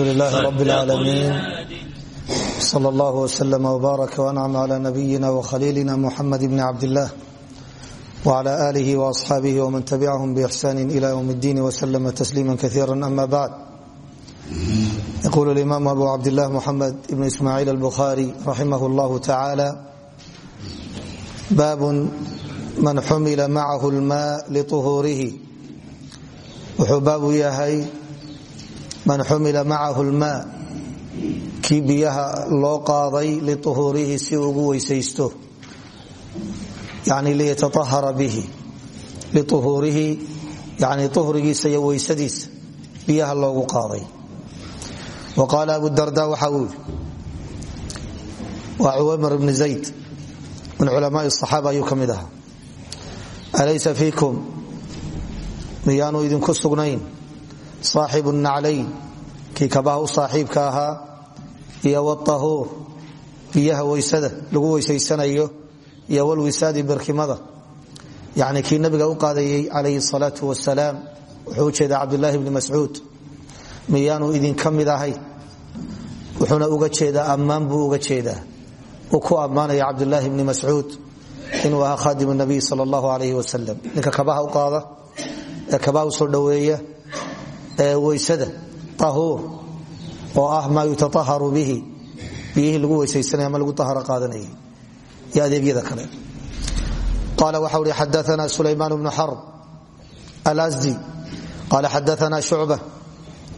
لله رب العالمين صلى الله وسلم وبارك وانعم على نبينا وخليلنا محمد بن عبد الله وعلى آله وأصحابه ومن تبعهم بإحسان إلى يوم الدين وسلم تسليما كثيرا أما بعد يقول الإمام أبو عبد الله محمد بن إسماعيل البخاري رحمه الله تعالى باب من xumila macahu lmaa liuhuurihi wuxuu baabu yahay man xumila macahu lmaa kii biyaha loo qaaday liuhuurihi si ugu weysaysto yani liyataahara bihi liuhuurihi yani uhrigiisa iyo weysadiisa biyaha loogu qaaday. Wa qaala abu darda waxa uu waa cuwamar bni zayd min culamaai axaaba ayuu ka mid ahaa. Alaysa fiikum? Miyaanu idinku sugnayn saaxibu naclayn kii kabaha u saaxiibka ahaa iyo watahuur biyaha weysada lagu weysaysanayo iyo walwisaadi barkimada yani kii nabiga u qaadayey calayhi salaau wasalaam wuxuu u jeedaa cabdulaahi bni mascuud miyaanu idinka mid ahayn wuxuuna uga jeedaa ammaan buu uga jeedaa uu ku ammaanaya cabdulaahi bni mascuud inuu ahaa khaadim nabiy sal allahu alayh wasalam ninka kabaha u qaada ee kabaha u soo dhoweeya ee weysada tahuur oo ah maa yutaaharu bihi. Biyihii lagu weysaysanay ama lagu aharo qaadanayay. Iyo adeegyada kale. Qaala waxa uhi xadaana sulaymaan bnu xarb alasdi qaala xadaana shucba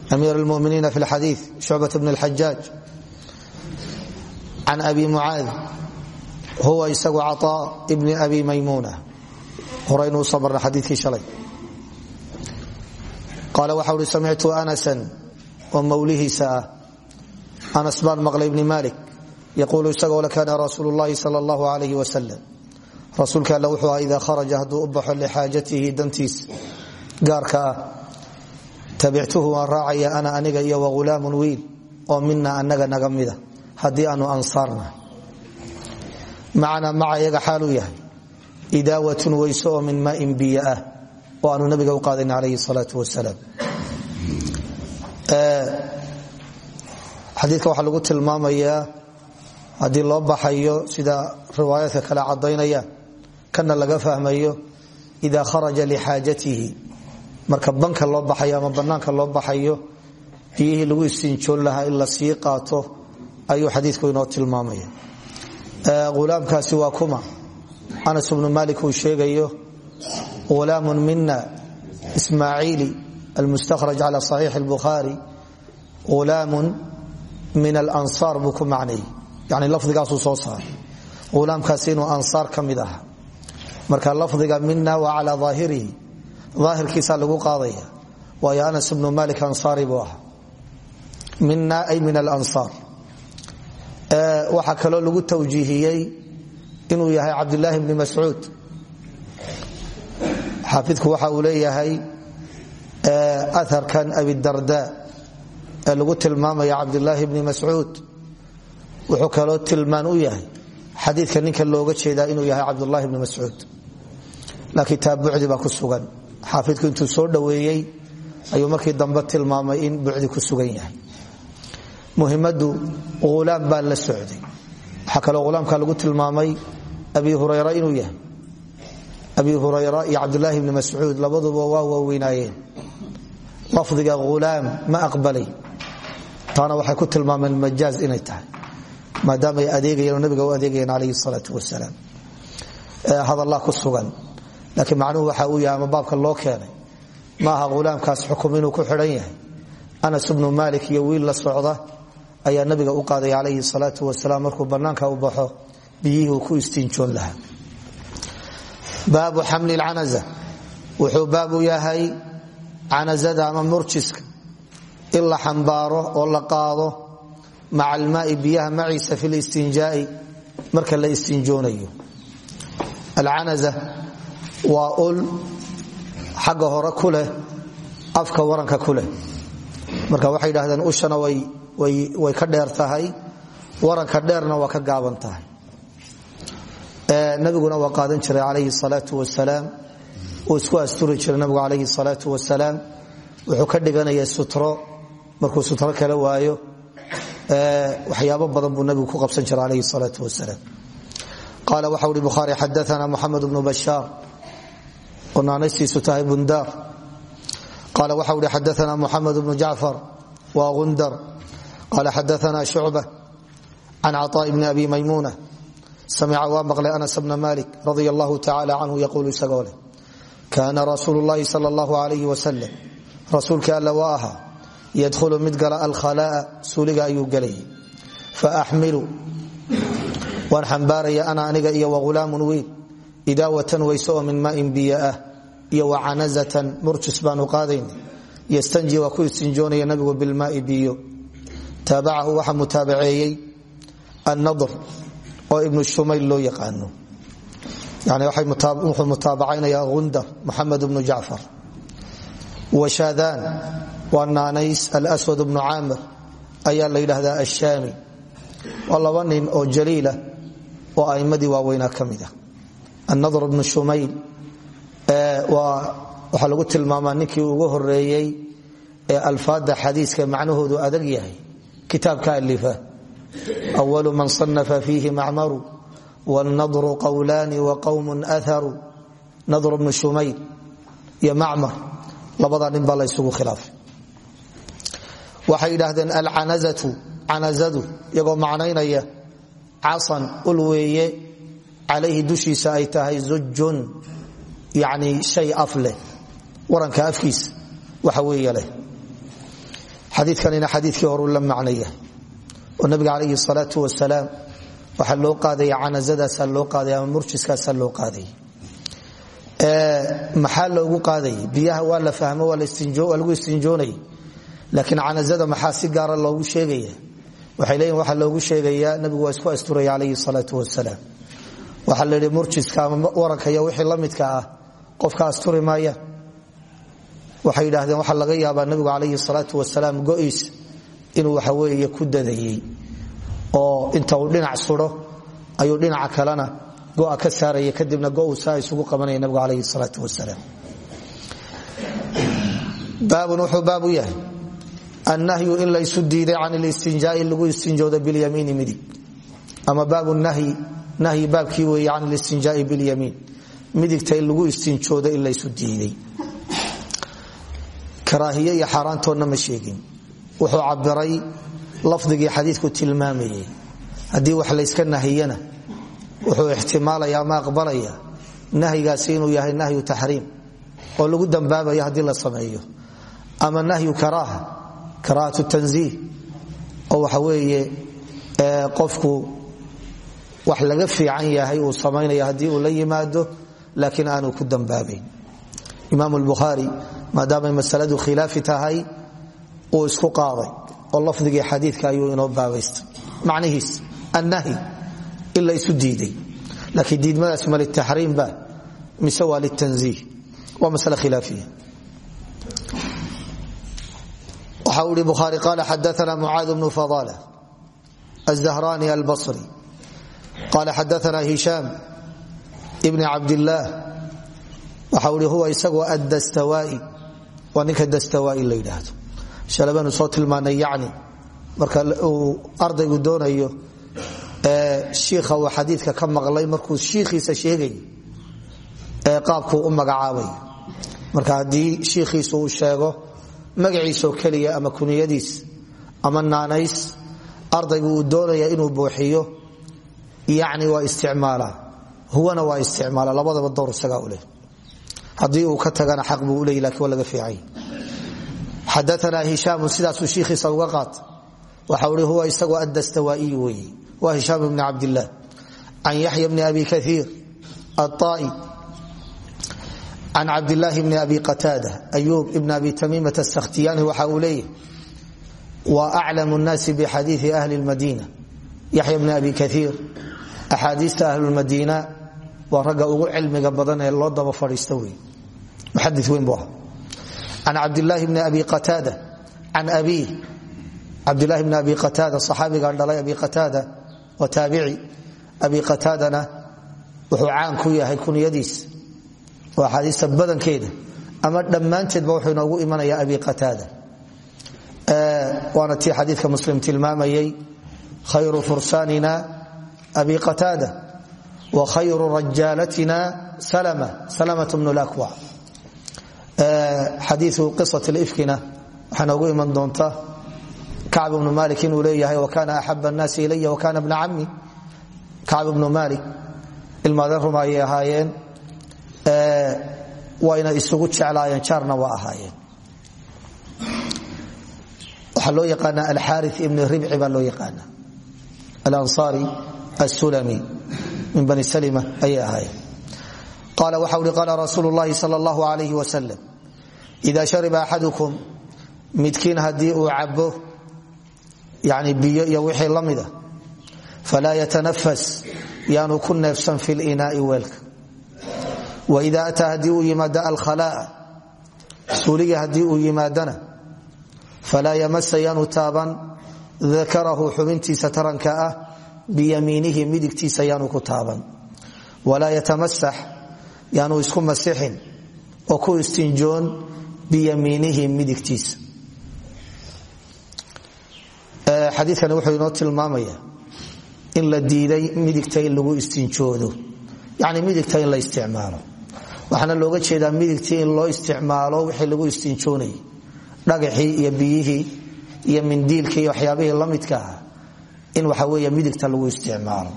amiir lmuminiina fi lxadii shucbat bn اlxajaaj can abi mucaad huwa isagu caaa bni abi maymuna horaynuu soo marna shalay qaala waxa uhi samictu anasan oo mawlihiisa ah. Anas baan maqlay ibni malik. Yaquulu isagoo le kaana rasuulu llahi sal allahu alayh wasalam rasuulka alle wuxuu aha idaa kharaja hadduu u baxo lixaajatihi dantiis. Gaarka ah tabictuhu waan raacaya ana aniga iyo wahulaamun wiil oo mina anaga naga mida. Haddii aanu ansaarna. Macnaa maca iyaga xaaluu yahay. Ah xadiika waxaa lagu tilmaamayaa haddii loo baxayo sida riwaayaadka kale cadaynaya kana laga fahmayo ida kharaja lixaajatihi marka banka loo baxayo ama banaanka loo baxayo biyihii lagu istinjoon lahaa in la sii qaato ayuu tilmaamaya. Ulaamkaasi waa kuma. Anas bnu malik uu sheegayo ulaamu mina ismaaciili almustakhraj cala saxiix اlbukhaari ulaamu min alansaar buu ku macnayey yani lafdigaasuu soo saaray. Ulaamkaasi inuu ansaar ka mid aha marka lafdiga mina waa cala aahirihi aahirkiisaa lagu qaadaya. Waayo anas bnu malik ansaari buu ahaa. Mina ay min alansaar. Waxaa kaloo lagu tawjiihiyey inuu yahay cabdulaahi bni mascuud. Xaafidku waxa uu leeyahay aharkan abidarda lagu tilmaamaya cabdulaahi bni mascuud wuxuu kaloo tilmaan u yahay xadiidka ninka looga jeedaa inuu yahay cabdulaahi bni mascuud. Laakiin taa bucdi baa ku sugan. Intuu soo dhoweeyey ayuu markii dambe tilmaamay in bucdi ku sugan yahay. Muhimadu ulaam baa la socday. Waxaa kaloo ulaamka lagu tilmaamay abi hurayra inuu yahay. Abi hurayra iyo cabdulaahi bni mascuud labaduba waa waaweynaayeen. Lafdiga ulaam ma aqbalay taana waxay ku tilmaameen majaaz inay tahay maadaamay adeegayeen nabiga u adeegayeen alayhi salaau wasalaam hadallaa ku sugan. Laakiin macnuhu waxa uu yahay ama baabka loo keenay ma aha ulaamkaas xukum inuu ku xidhan yahay. Anas bnu malik iyo wiil la socda ayaa nabiga u qaaday calayhi salaau wasalaam markuu banaanka u baxo biyihii uu ku istinjoon lahaa. Baabu xamli lcanaza wuxuu baabu yahay canazada ama murjiska in la xambaaro oo la qaado maca almaai biyaha maciisa fi listinjaai marka la istinjoonayo. Alcanaza waa ul xagga hore ku afka waranka ku marka waxay yidhahdeen ushana way ka dheer waranka dheerna waa ka gaaban tahay. Nabiguna waa qaadan jiray calayhi salaau wasalaam uu isku asturi jiray nabigu calayhi salaau wasalaam wuxuu ka dhiganaya sutro markuu sutro kala waayo waxyaabo badan buu nabigu ku qabsan jira alayhi salaau wasalaam qaala waxa ui bukhaari xadaana muxamed bnu bashaar. Oo naanaystiisu tahay bundaar qaala waxa uhi xadaana muxamed bnu jacfar wa gundar. Qaala xadaana shucba can caطaaء bni abi maymuna samica waa maqlay anas bna malik radia allahu tacala canhu yaquulu isagoo leh kaana rasuulu llahi sal allahu alayh wasalam waa yadkhulu mid gala alkhalaa'a suuliga ayuu gelayay faaxmilu waan xambaaraya ana aniga iyo wahulaamun wiil idaawatan weyse oo min maain biyo ah iyo wacanazatan murjus baanu qaadayna yastanji waa ku istinjoonaya nabigu bilmaai biyo. Taabacahu waxaa mutaabaceeyey annadr oo ibnu shumayl loo yaqaano. Yani wuxuu mutaabacaynaya gundar muxamed bnu jacfar washadaan waa naanays alswad bnu caamir ayaa la yidhaahdaa ashaami waa laba nin oo jaliila oo aimmadii waaweynaa ka mid ah. Annadr bnu shumayl waxaa lagu tilmaamaa ninkii ugu horeeyey ee alfaada xadiiska macnahoodu adag yahay. Kitaabka alifa awalu man sanafa fiihi macmaru wاlnadru qowlaani waqowm aharu nadr bnu shumayl iyo macmar labadaa nin baa la ysugu khilaafay waxay yidhaahdeen alcanazatu canazadu iyagoo macnaynaya casan ul weeye calayhi dushiisa ay tahay zujun yani shay af waranka afkiisa waxa weeye leh. Xadiikanina xadiikii horuu la macno oo nabiga calayhi salaau wasalaam waxaa loo qaadaya canazadaasaa loo qaadaya ama murjiskaasaa loo qaadaya. Maxaa loogu qaadayay biyaha waa la fahmo waa lagu istinjoonayay laakiin canazada maxaa si gaara loogu sheegaya? Waxay leeyihiin waxaa loogu sheegayaa nabigu waa isku asturaya calayhi salaau wasalaam waxaa la yidhi murjiska ama wixii la midka ah qofka asturi maaya. Waxay yidhaahdeen waxaa laga yaabaa nabigu calayhi salaau wasalaam go'iis inuu waxaweeye ku dadayey oo inta uu dhinac sudo ayuu dhinaca kalena go'a ka saaraya kadibna go uu saa isugu qabanaya nabigu calayhi salaau wasalaam baabun wuxuu baab yahay annahyu in laysu diiday can listinjaai lagu istinjoodo bilyamiini midig ama baabu nahyi nahyi baabkii weeye can listinjaai bilyamiin midigta in lagu istinjoodo in laysu diiday karaahiye iyo xaaraantoodna ma sheegin wuxuu cabiray lafdigii xadiidku tilmaamayay haddii wax layska nahiyana wuxuu ixtimaalaya ama aqbalaya nahyigaasi inuu yahay nahyu taxriim oo lagu dambaabayo haddii la sameeyo ama nahyu karaaha karaahatu tanziih oo waxa weeye qofku wax laga fiican yahay uu samaynaya haddii uu la yimaado laakiin aanu ku dambaabayn. Imaam lbukhaari maadaamay masaladu khilaafi tahay isku qaaday oo lafdigii xadiidka ayuu inoo baabaystay. Macnihiis annahyi in la isu diiday. Laakiin diidmadaas ma litaxriim ba mise waa litanziih waa masale khilaafiya waxa u i buhaari qaal xadaana mucaad bnu fadal azahrani albari qaal xadaana hishaam bni cabdillaah waxa i huwa isagu addastawai waa ninka dastawai la yidhaahdo. Shalabanu soo tilmaanay yani marka uu ardaygu doonayo shiikha uu xadiidka ka maqlay markuu shiikhiisa sheegay ee qaabkuu u magacaabay. Marka haddii shiikhiisa uu sheego magaciisoo keliya ama kuniyadiis ama naanays ardaygu doonaya inuu buuxiyo. Yani waa isticmaala. Huwana waa isticmaala. Labadaba dowr isagaa u leh. Haddii uu ka tagana xaq buu uley laakiin waa laga fiicay. Xadaana hishaamu sidaasuu shiikhiisa uga qaat. Waxa i huwa isagoo addastawaa'iy weeye waa hishaam bni cabdillaah can yaxya bni abi kaiir aai can cabdilaahi bni abi qataada ayuub ibn abi tamiimata asakhtiyani waxa uu leeyahy wa aclamu nnaasi bixadiii ahli lmadiina yaxya bni abi kaiir axaadiista ahlulmadiina waa ragga ugu cilmiga badan ee loo daba fadhiista wey muxadi weyn bu aha can cabdilaahi bni abi qataada can abiih cabdilahi bni abi qataada saxaabigan dhalay abi qataada waa taabici abi qataadana wuxuu caan ku yahay kunyadiis oo axaadiista badankeeda ama dhammaanteedba wuxuu inoogu imanaya abi qataada. Waana tii xadiidka muslim tilmaamayey khayru fursaanina abi qataada wa khayru rajaalatina salmt bnu lakwa xadiiu qisat lifkina waxaa noogu iman doonta kacb bnu malik inuu leeyahay wakana axab الnaasi ilaya wakana bna cami kacb bnu malik ilmaadeen ruma ayay ahaayeen wayna isugu jeclaayeen jaarna waa ahaayeen. Waxaa loo yaqaanaa alxari ibn ribci baa loo yaqaana alansaari asulami min bani salm ayay ahaayeen. Qaala waxa uhi qaala rasuulu llahi sal اllahu alayh wasalam shariba axadukum midkiin haddii uu cabo yani biyo iyo wixii la mida falaa yaanu ku neefsan fi linaai weelka waida ataa haddii uu yimaado alkhalaa suuliga haddii uu yimaadana falaa yamasa yaanu taaban dakarahu xubintiisa taranka ah biyamiinihi midigtiisa yaanu ku taaban walaa yatamasax yaanu isku masixin oo ku istinjoon biyamiinihi midigtiisa xadiikani wuxuu inoo tilmaamaya in la diiday midigta waxaana looga jeedaa midigtii in loo isticmaalo wixii lagu istinjoonayay dhagaxii iyo biyihii iyo mindiilkii iyo waxyaabihii la ah in waxa wey midigta lagu isticmaalo.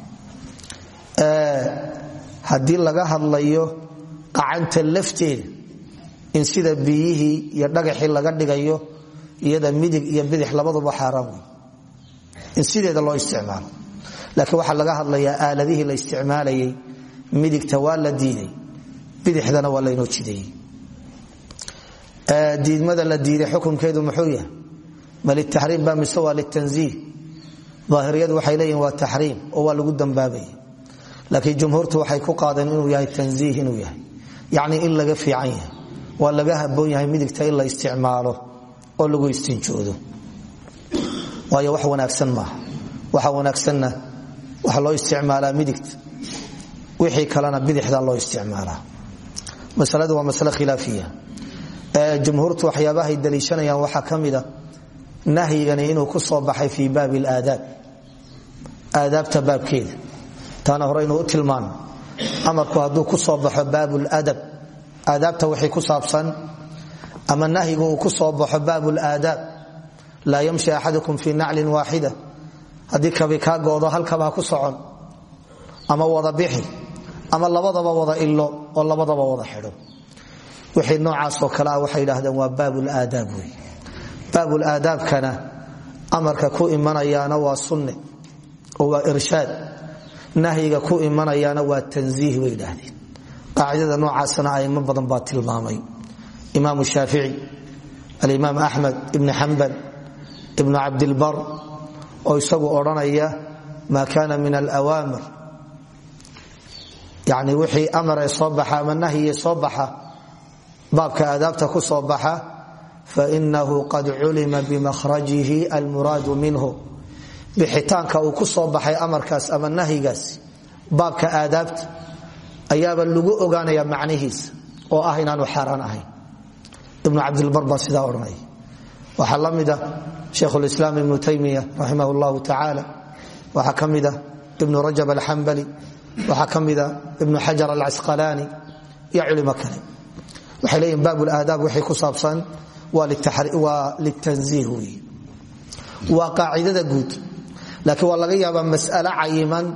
Haddii laga hadlayo qacanta lafteeda in sida biyihii iyo dhagaxii laga dhigayo iyada midig iyo bidix labaduba xaaraan in sideeda loo isticmaalo. Laakiin waxaa laga hadlayaa aaladihii la isticmaalayay midigta waa la diiday bidixdana waa laynoo jideeyey. Diidmada la diiday xukunkeedu muxuu yahay? Ma litaxriim ba mise waa litanziih aahiriyadu waxay leeyihiin waa taxriim oo waa lagu dambaabaya laakiin jumhuurtu waxay ku qaadeen inuu yahay tanziih inuu yahay. Yacni in laga fiican waa laga haboon yahay midigta in isticmaalo oo lagu istinjoodo. Waayo wax wanaagsan maaha. Waxa wanaagsanna waxa loo isticmaalaa midigta. Wixii kalena bidixda loo isticmaalaa masaladu waa masale khilaafiya. Jumhuurtu waxyaabahay daliishanayaan waxaa ka mida inuu ku soo baxay fii baabi alaadaab aadaabta baabkeeda. Taana hore inuu u tilmaano amarku hadduu ku soo baxo baabu ladab aadaabta wixii ku saabsan ama nahyigu ku soo baxo baabu laadaab laa yamshi axadukum fii naclin waaxida. Haddii kabi kaa goodo halkaba ha ku socon. Ama wada bixi ama labadaba wada ilo oo labadaba wada xidho. Wixii noocaasoo kale ah waxay idhaahdeen waa baabulaadaab wey baabulaadaabkana amarka ku imanayaana waa sunne oo waa irshaad. Nahyiga ku imanayaana waa tanziih bay idhaahdeen qaacidada noocaasna aimo badan baa tilmaamay. Imaam shaafici alimaam axmed ibni xambal ibnu cabdilbar oo isagu odhanaya maa kaana min alawaamir yani wixii amare soo baxa ama nahyiga soo baxa baabka aadaabta ku soo baxa fainahu qad culima bimakhrajihi almuraadu minhu. Bixitaanka uu ku soo baxay amarkaas ama nahyigaas baabka aadaabta ayaaba lagu ogaanaya macnihiisa oo ah inaanu xaaraan ahayn. Ibnu cabdilbar baa sidaa odhanaya waxaa la mida shaykhulislaam ibnu taymiya raximah llahu tacaala waxaa ka mida ibnu rajab waxaa ka mida ibnu xajar alcasqalaani iyo culimo kale. Waxay leeyihiin baab laadaab wixii ku saabsan waa litanziih wey waa qaacidada guud. Laakiin waa laga yaabaa mas'alo cayiman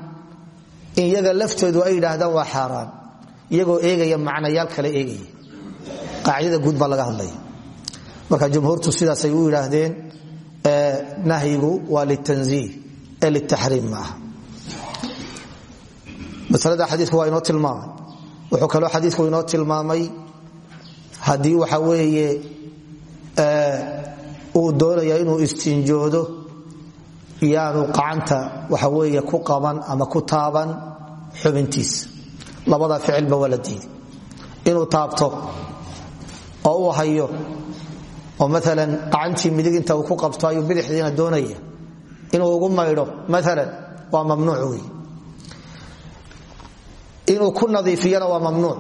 in iyaga laftoodu ay yidhaahdaan waa xaaraan iyagoo eegaya macnayaal kale eegaya. Qaacidada guud baa laga hadlaya. Marka jumhuurtu sidaasay u yidhaahdeen nahyigu waa litanziih ee litaxriim maaha masalada xadiiku waa inoo tilmaamay. Wuxuu kaloo xadiiku inoo tilmaamay haddii waxa weeye uu doonaya inuu istinjoodo yaanu qacanta waxa weeye ku qaban ama ku taaban xubintiisa labada ficilba waa inuu taabto oo uu hayo oo maalan qacantii midig inta uu ku qabto ayuu bidixdiina doonaya inuu ugu maydho maalan waa mamnuuc wey inuu ku nadiifiyana waa mamnuuc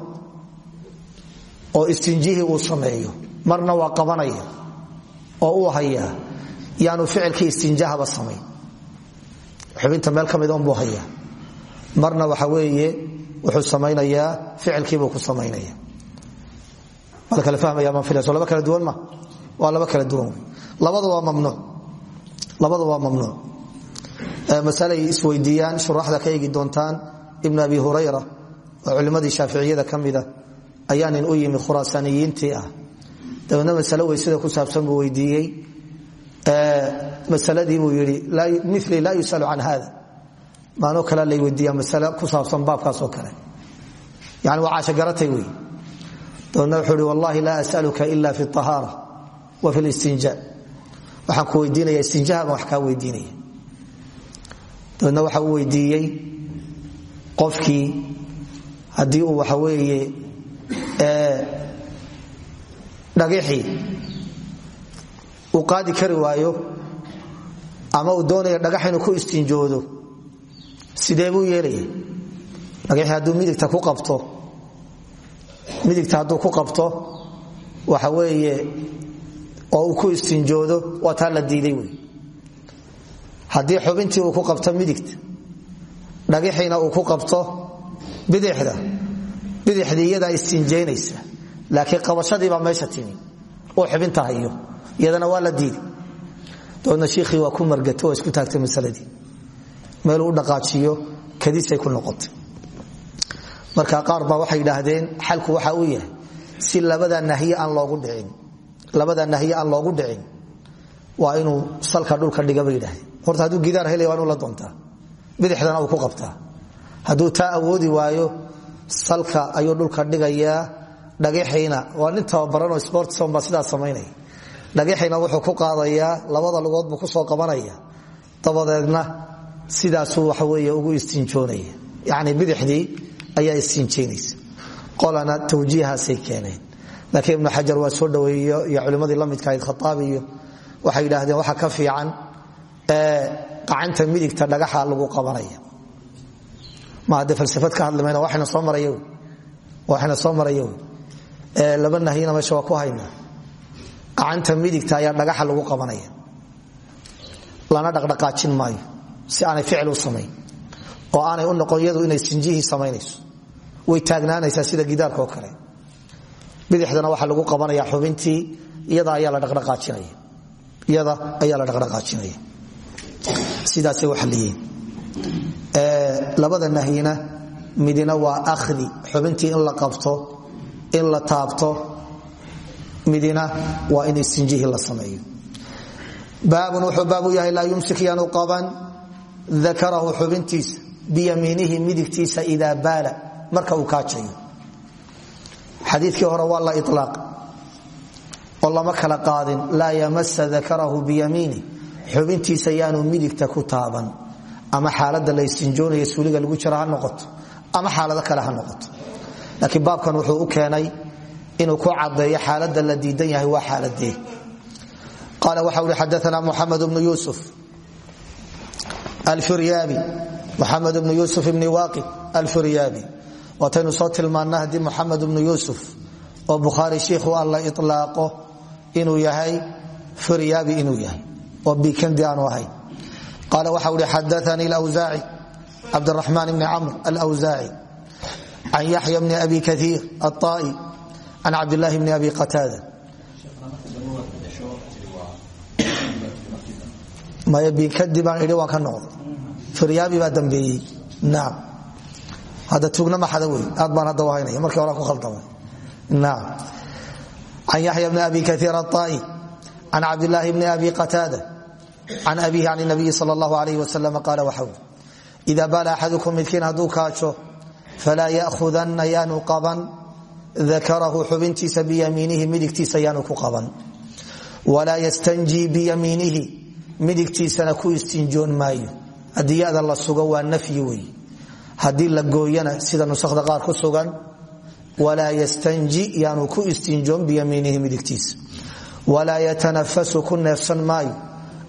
oo istinjihii uu sameeyo. Marna waa qabanaya oo uu hayaa. Yaanu ficilkii istinjahaba samayn. Xubinta meel ka midon buu hayaa. Marna waxa weeye wuxuu samaynayaa ficilkiibuu ku samaynaya. Ma la kala fahmaya maan filaya so laba kala duwan ma? Waa kala duwan. Wey labadu waa mamnuuc. Labadu waa mamnuuc. Masalay isweydiiyaan shuraxda ka doontaan ibn abi hurayra oo culimmadii shaaficiyada ka mida ayaa nin u yimi khuraasaaniyiintii ah. Dabeedna masale weysada ku saabsan buu weydiiyey. Masaladii buu yidhi mili laa yusalu can hada maanoo kale lay weydiiya masale ku saabsan baabkaasoo kale. Yani waa caashagaratay wey dabeedna wuxuu ihi wallahi laa asaluka ila fi ahaara wa fi listinja. Waxaan ku weydiinaya istinjaha baan wax kaa weydiinaya dabeedna waxa uu weydiiyey qofkii haddii uu waxa weeye dhagixii uu qaadi kari waayo ama uu doonaya dhagax inuu ku istinjoodo sidee buu yeelaya? Dhagixii hadduu midigta ku qabto midigta hadduu ku qabto waxa weeye oo uu ku istinjoodo waa taa la diiday wey. Haddii xubintii uu ku qabto midigta dhagixiina uu ku qabto bidixda bidixdii iyadaa istinjaynaysa. Laakiin qabashadiibaa meesha timi. Oo xubinta hayo iyadana waa la diiday dabeedna shiikhii waa ku margatay isku taagtay masaladii. Meeluu u dhaqaajiyo kadisay ku noqotay. Marka qaar waxay yidhaahdeen xalku waxa uu yahay si labada nahye aan loogu dhicin labada nahye aan loogu dhicin waa inuu salka dhulka dhiga bay yidhahdeen horta hadduu gidaar helaya waa inuu la doontaa. Bidixdana uu ku qabtaa hadduu taa awoodi waayo salka ayuu dhulka dhigayaa dhagaxiina. Waa nin tababaranoo sportson baa sidaa samaynaya. Dhagaxiina wuxuu ku qaadayaa labada lugood buu ku soo qabanaya. Dabadeedna sidaasuu waxa weeye ugu istinjoonaya yacni bidixdii ayaa istinjaynaysa qolana tawjiihaasay keeneen. Laakiin ibnu xajar waa soo dhaweeyo iyo culimmadii la midka ahayd khataabi iyo waxay yidhaahdeen waxa ka fiican acanta midigta dhagaxa lagu qabanaya ma hadde falsafad ka hadlimayna waxayna soo maraya maraya laba nahyina meesha waa ku haynaa acanta midigta ayaa dhagaxa lagu qabanaya. Lana dhaqdhaqaajin maayo si aanay ficil u samayn. Oo aanay u noqon inay sinjihii samaynayso. Way taagnaanaysaa sida gidaarka oo kale. Bidixdana waxaa lagu qabanaya xubintii iyada ayaa la dhaqdhaqaajinaya. Sidaasay waxaliyeen labada nahyina midina waa akhdi xubintii in la qabto in la taabto midina waa in istinjihii la sameeyo. Baabun wuxuu yahay laa yumsik yaanu qaban dakarahu xubintiisa biyamiinihi midigtiisa idaa baala marka uu kaajayo. Xadiikii hore waa la ilaaq oo kala qaadin laa yamasa dakarahu biyamiini xubintiisa yaanu midigta ku taaban ama xaalada la istinjoonaya suuliga lagu jira ha noqoto ama xaalado kale ha noqoto. Laakiin baabkan wuxuu u keenay inuu ku cadeeyo xaalada la diidan yahay waa xaaladee qaala waxa ui xadaana muxamed bnu yusuf alfiryaabi muxamed bnu yusuf ibni waaqid alfiryaabi waataynu soo tilmaana haddii muxamed bnu yusuf oo bukhaari shiikhu alla ilaaqo inuu yahay firyaabi inuu yahay oo bikandi aanu ahayn qaala waxa uhi xadaanii wsaaci cabdiraxmaan bni camr alwsaaci can yaxya bni abi kaiir aai can cabdilaahi bni abi qataada maya bikandi baan idhi waan ka noqday firyaabi baa dambeeyey naam hadda tugna maxada wey aad baan hadda haynaya markii hore ku khaldamay naam can yaxya bni abi kaiir aai can cabdilaahi bni abi qataada can abihi can nabiyi sal اllahu alayh wasalam qaala waxau ida baala axadukum midkiin hadduu kaajo falaa ya'hudanna yaanu qaban dakarahu xubintiisa biyamiinihi midigtiisa yaanu ku qaban walaa yastanjii biyamiinihi midigtiisana ku istinjoon maayo haddii yada la sugo waa nafyi wey haddii la gooyana sida nusakda qaar ku sugan walaa yastanji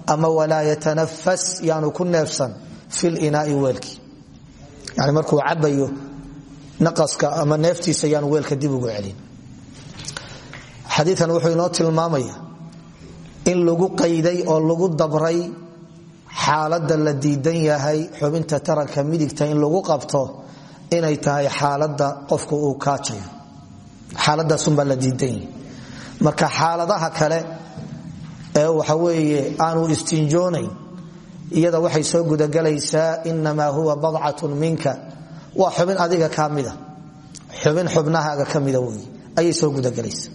ama walaa yatanafas yaanu ku neefsan fi linaai weelkii yani markuu cabayo naqaska ama neeftiisa yaanu weelka dib ugu celin. Xadiikan wuxuu inoo tilmaamaya in lagu qayday oo lagu dabray xaalada la diidan yahay xubinta taranka midigta in lagu qabto inay tahay xaalada qofku uu kaajayo. Xaaladaasunbaa la diidan marka xaaladaha kale ee waxa weeye aanu istinjoonayn. Iyada waxay soo gudagelaysaa inamaa huwa badcatun minka. Waa xubin adiga ka xubin xubnahaaga ka mida wey soo gudagelaysa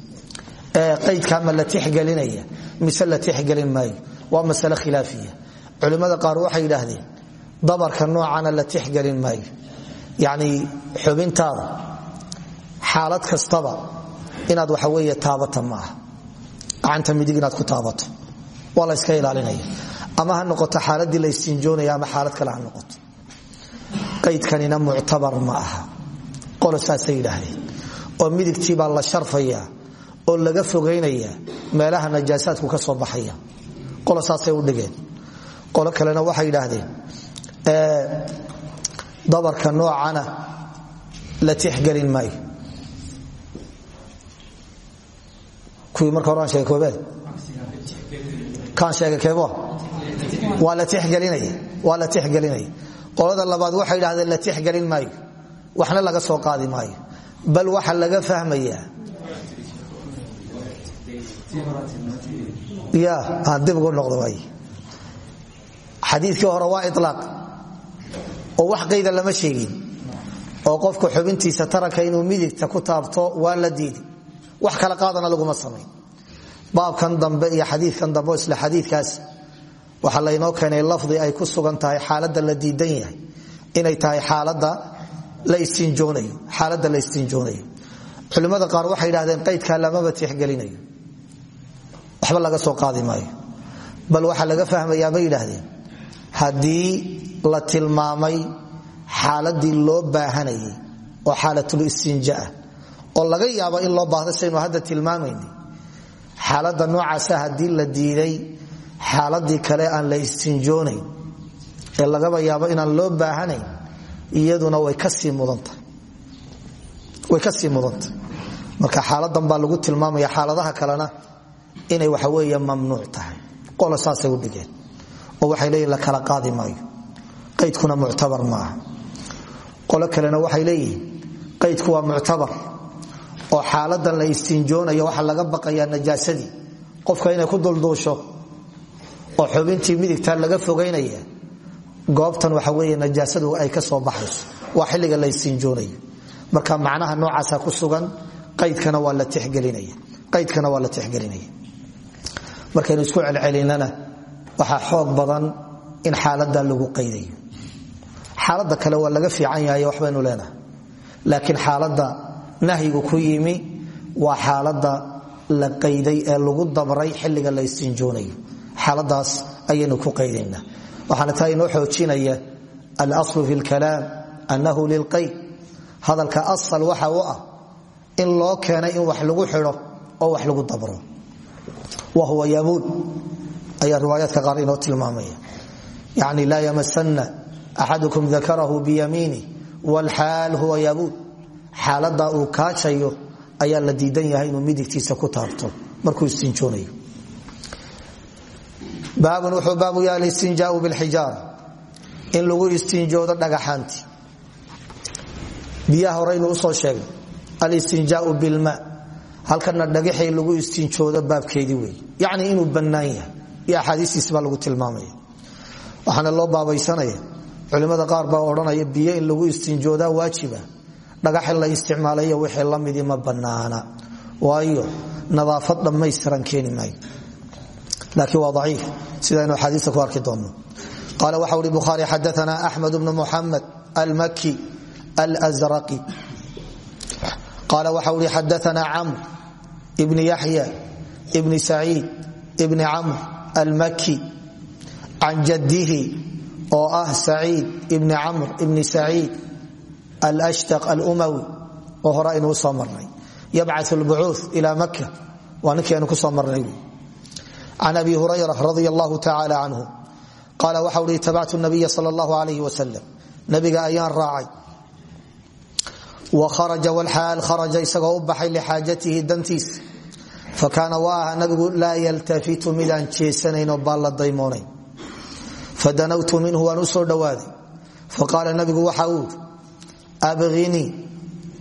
qaydka ma la tixgelinaya mise la tixgelin maayo waa masale khilaafiya. Culimmada qaar waxay yidhaahdeen dabarka noocana la tixgelin maayo. Yacni xubintaada xaalad kastaba inaad waxa weeye taabata ma gacanta midig inaad ku taabato. Waa la yska ilaalinaya. Ama ha noqoto xaaladii la istinjoonaya ama xaalad kale ha noqoto. Qaydkanina muctabar ma aha. Qolo saasay yidhaahdeen. Oo midigtii baa la sharfayaa oo laga fogaynaya meelaha najaasaadku ka soo baxaya. Qolo saasay u dhigeen. Qolo kalena waxay yidhaahdeen dabarka noocana la tixgelin maayo kuwii marka horan sheegay koobaad. Kaan sheegay keebo? Waa la tixgelinaya qolada labaad waxay yidhahdeen la tixgelin maayo. Waxna laga soo qaadi maayo. Bal waxa laga fahmayaa aan xadiidkii hore waa ilaaq oo wax qayda lama sheegin. Oo qofku xubintiisa taranka inuu midigta ku taabto waa la diiday wax kala qaadana laguma samayn. Baabkan dambe iyo xadiikan dambe isla xadiikaas waxaa laynoo keenay lafdi ay ku sugan tahay xaalada la diidan yahay. Inay tahay xaalada la istinjoonayo culimmada qaar waxay yidhahdeen qaydkaa lamaba tixgelinayo. Waxba laga soo qaadi bal waxaa laga fahmayaa bay yidhaahdeen haddii la tilmaamay xaaladii loo baahanayay oo xaalatul istinjaa oo laga yaabo in loo baahda saynu hadda tilmaamayna xaalada noocaasa haddii la diiday xaaladii kale aan la istinjoonayn ee lagaba yaabo inaan loo baahanayn iyaduna way ka sii mudanta. Marka xaaladan baa lagu tilmaamaya xaaladaha kalena inay waxa weeye mamnuuc tahay. Qola saasay u dhigeen oo waxay leeyihiin la kala qaadi maayo. Qaydkuna muctabar maaha. Qolo kalena waxay leeyihiin qaydku waa muctabar oo xaaladan la istinjoonayo waxaa laga baqayaa najaasadii qofka inay ku dulduusho oo xubintii midigta laga fogaynaya goobtan waxa weeye najaasadu ay ka soo baxayso. Waa xilliga la istinjoonayo. Marka macnaha noocaasa ku sugan qaydkana waa la tixgelinaya. Markaynu isku celcelinana waxaa xoog badan in xaalada lagu qaydayo. Xaalada kale waa laga fiican yahay waxbaynu leenahay. Laakiin xaalada nahyigu ku yimi waa xaalada la qayday ee lagu dabray xilliga la istinjoonayo xaaladaas ayaynu ku qaydayna. Waxaana taa inoo xoojinaya alaslu fi lkalaam annahu lilqayd hadalka asal waxa u ah in loo keenay in wax lagu xidho oo wax lagu dabro. Wa huwa yabuun ayaa riwaayaadka qaar inoo tilmaamaya. Yani laa yamasana axadukum dakarahu biyamiini wlxaal huwa yabuun xaalada uu kaajayo ayaa la diidan yahay inuu midigtiisa ku taabto. Markuu istinjoonayo baabun wuxuu baabu yaha alistinjaau bilxijaara in lagu istinjoodo dhagaxaanti. Biyaha horeynu u soo sheegay. Alistinjaau bilma. Halkana dhagaxii lagu istinjoodo baabkeedii wey yacni inuu bannaan yahay. Iyo axaadiistiisbaa lagu tilmaamaya. Waxaana loo baabaysanaya. Culimmada qaar baa odhanaya biyo in lagu istinjoodaa waajiba dhagax in la isticmaalayo wixii la midii ma bannaana. Waayo nadaafad dhammaystiran keeni maayo. Laakiin waa aciif sidaynu axaadiista ku arki doonno qaala waxa uhi bukhaari xadaana axmed bnu muxamed almaki alsraqi qaala waxa uhi xadaana camr ibni yaxya ibni saciid ibni camr almaki can jadihi oo ah saciid ibni camr ibni saciid alshtaq alumawi oo hore aynuu soo marnay. Yabcau lbucuuth ila maka waa ninkii aynu ku soo marnay. Can abi hurayra radi allahu tacaala canhu qaala waxa uhi itabactu nabiya sal allahu alayh wasalam nabiga ayaan raacay. Wa kharaja wlxaal kharaja isagoo u baxay lixaajatihi dantiis. Fa kaana waa aha nabigu laa yaltafitu midaan jeesanaynoo baan la daymoonayn fadanawtu minhu waan u soo dhowaaday faqaala nabigu waxa uu abinii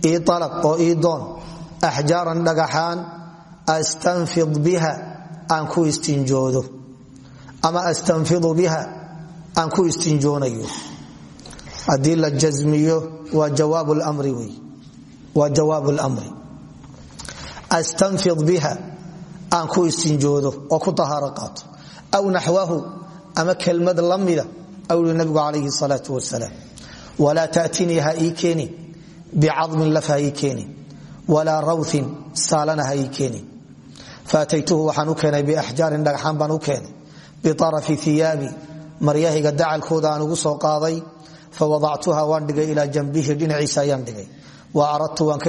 ii alab oo ii doon axjaaran dhagaxaan astanfid biha aan ku istinjoodo ama astanfidu biha aan ku istinjoonayo haddii la jamiyo waa jawaab mri wey waa jawaab astanfid biha aan ku istinjoodo oo ku tahaaro qaato aw naxwahu ama kelmad la mida awli nabigu calayhi salaau wasalaam walaa tatinii ha ii keenin bicadmin laf ha ii keenin walaa rawin saalana ha ii keenin faataytuhu waxaan u keenay biaxjaarin dhagxaan baan u keenay. Biarafi iyaabi maryahayga dacalkooda aan ugu soo qaaday. Fawadactuha waan dhigay ilaa janbihi dhinaciisa ayaan dhigay. Wa aradtu waan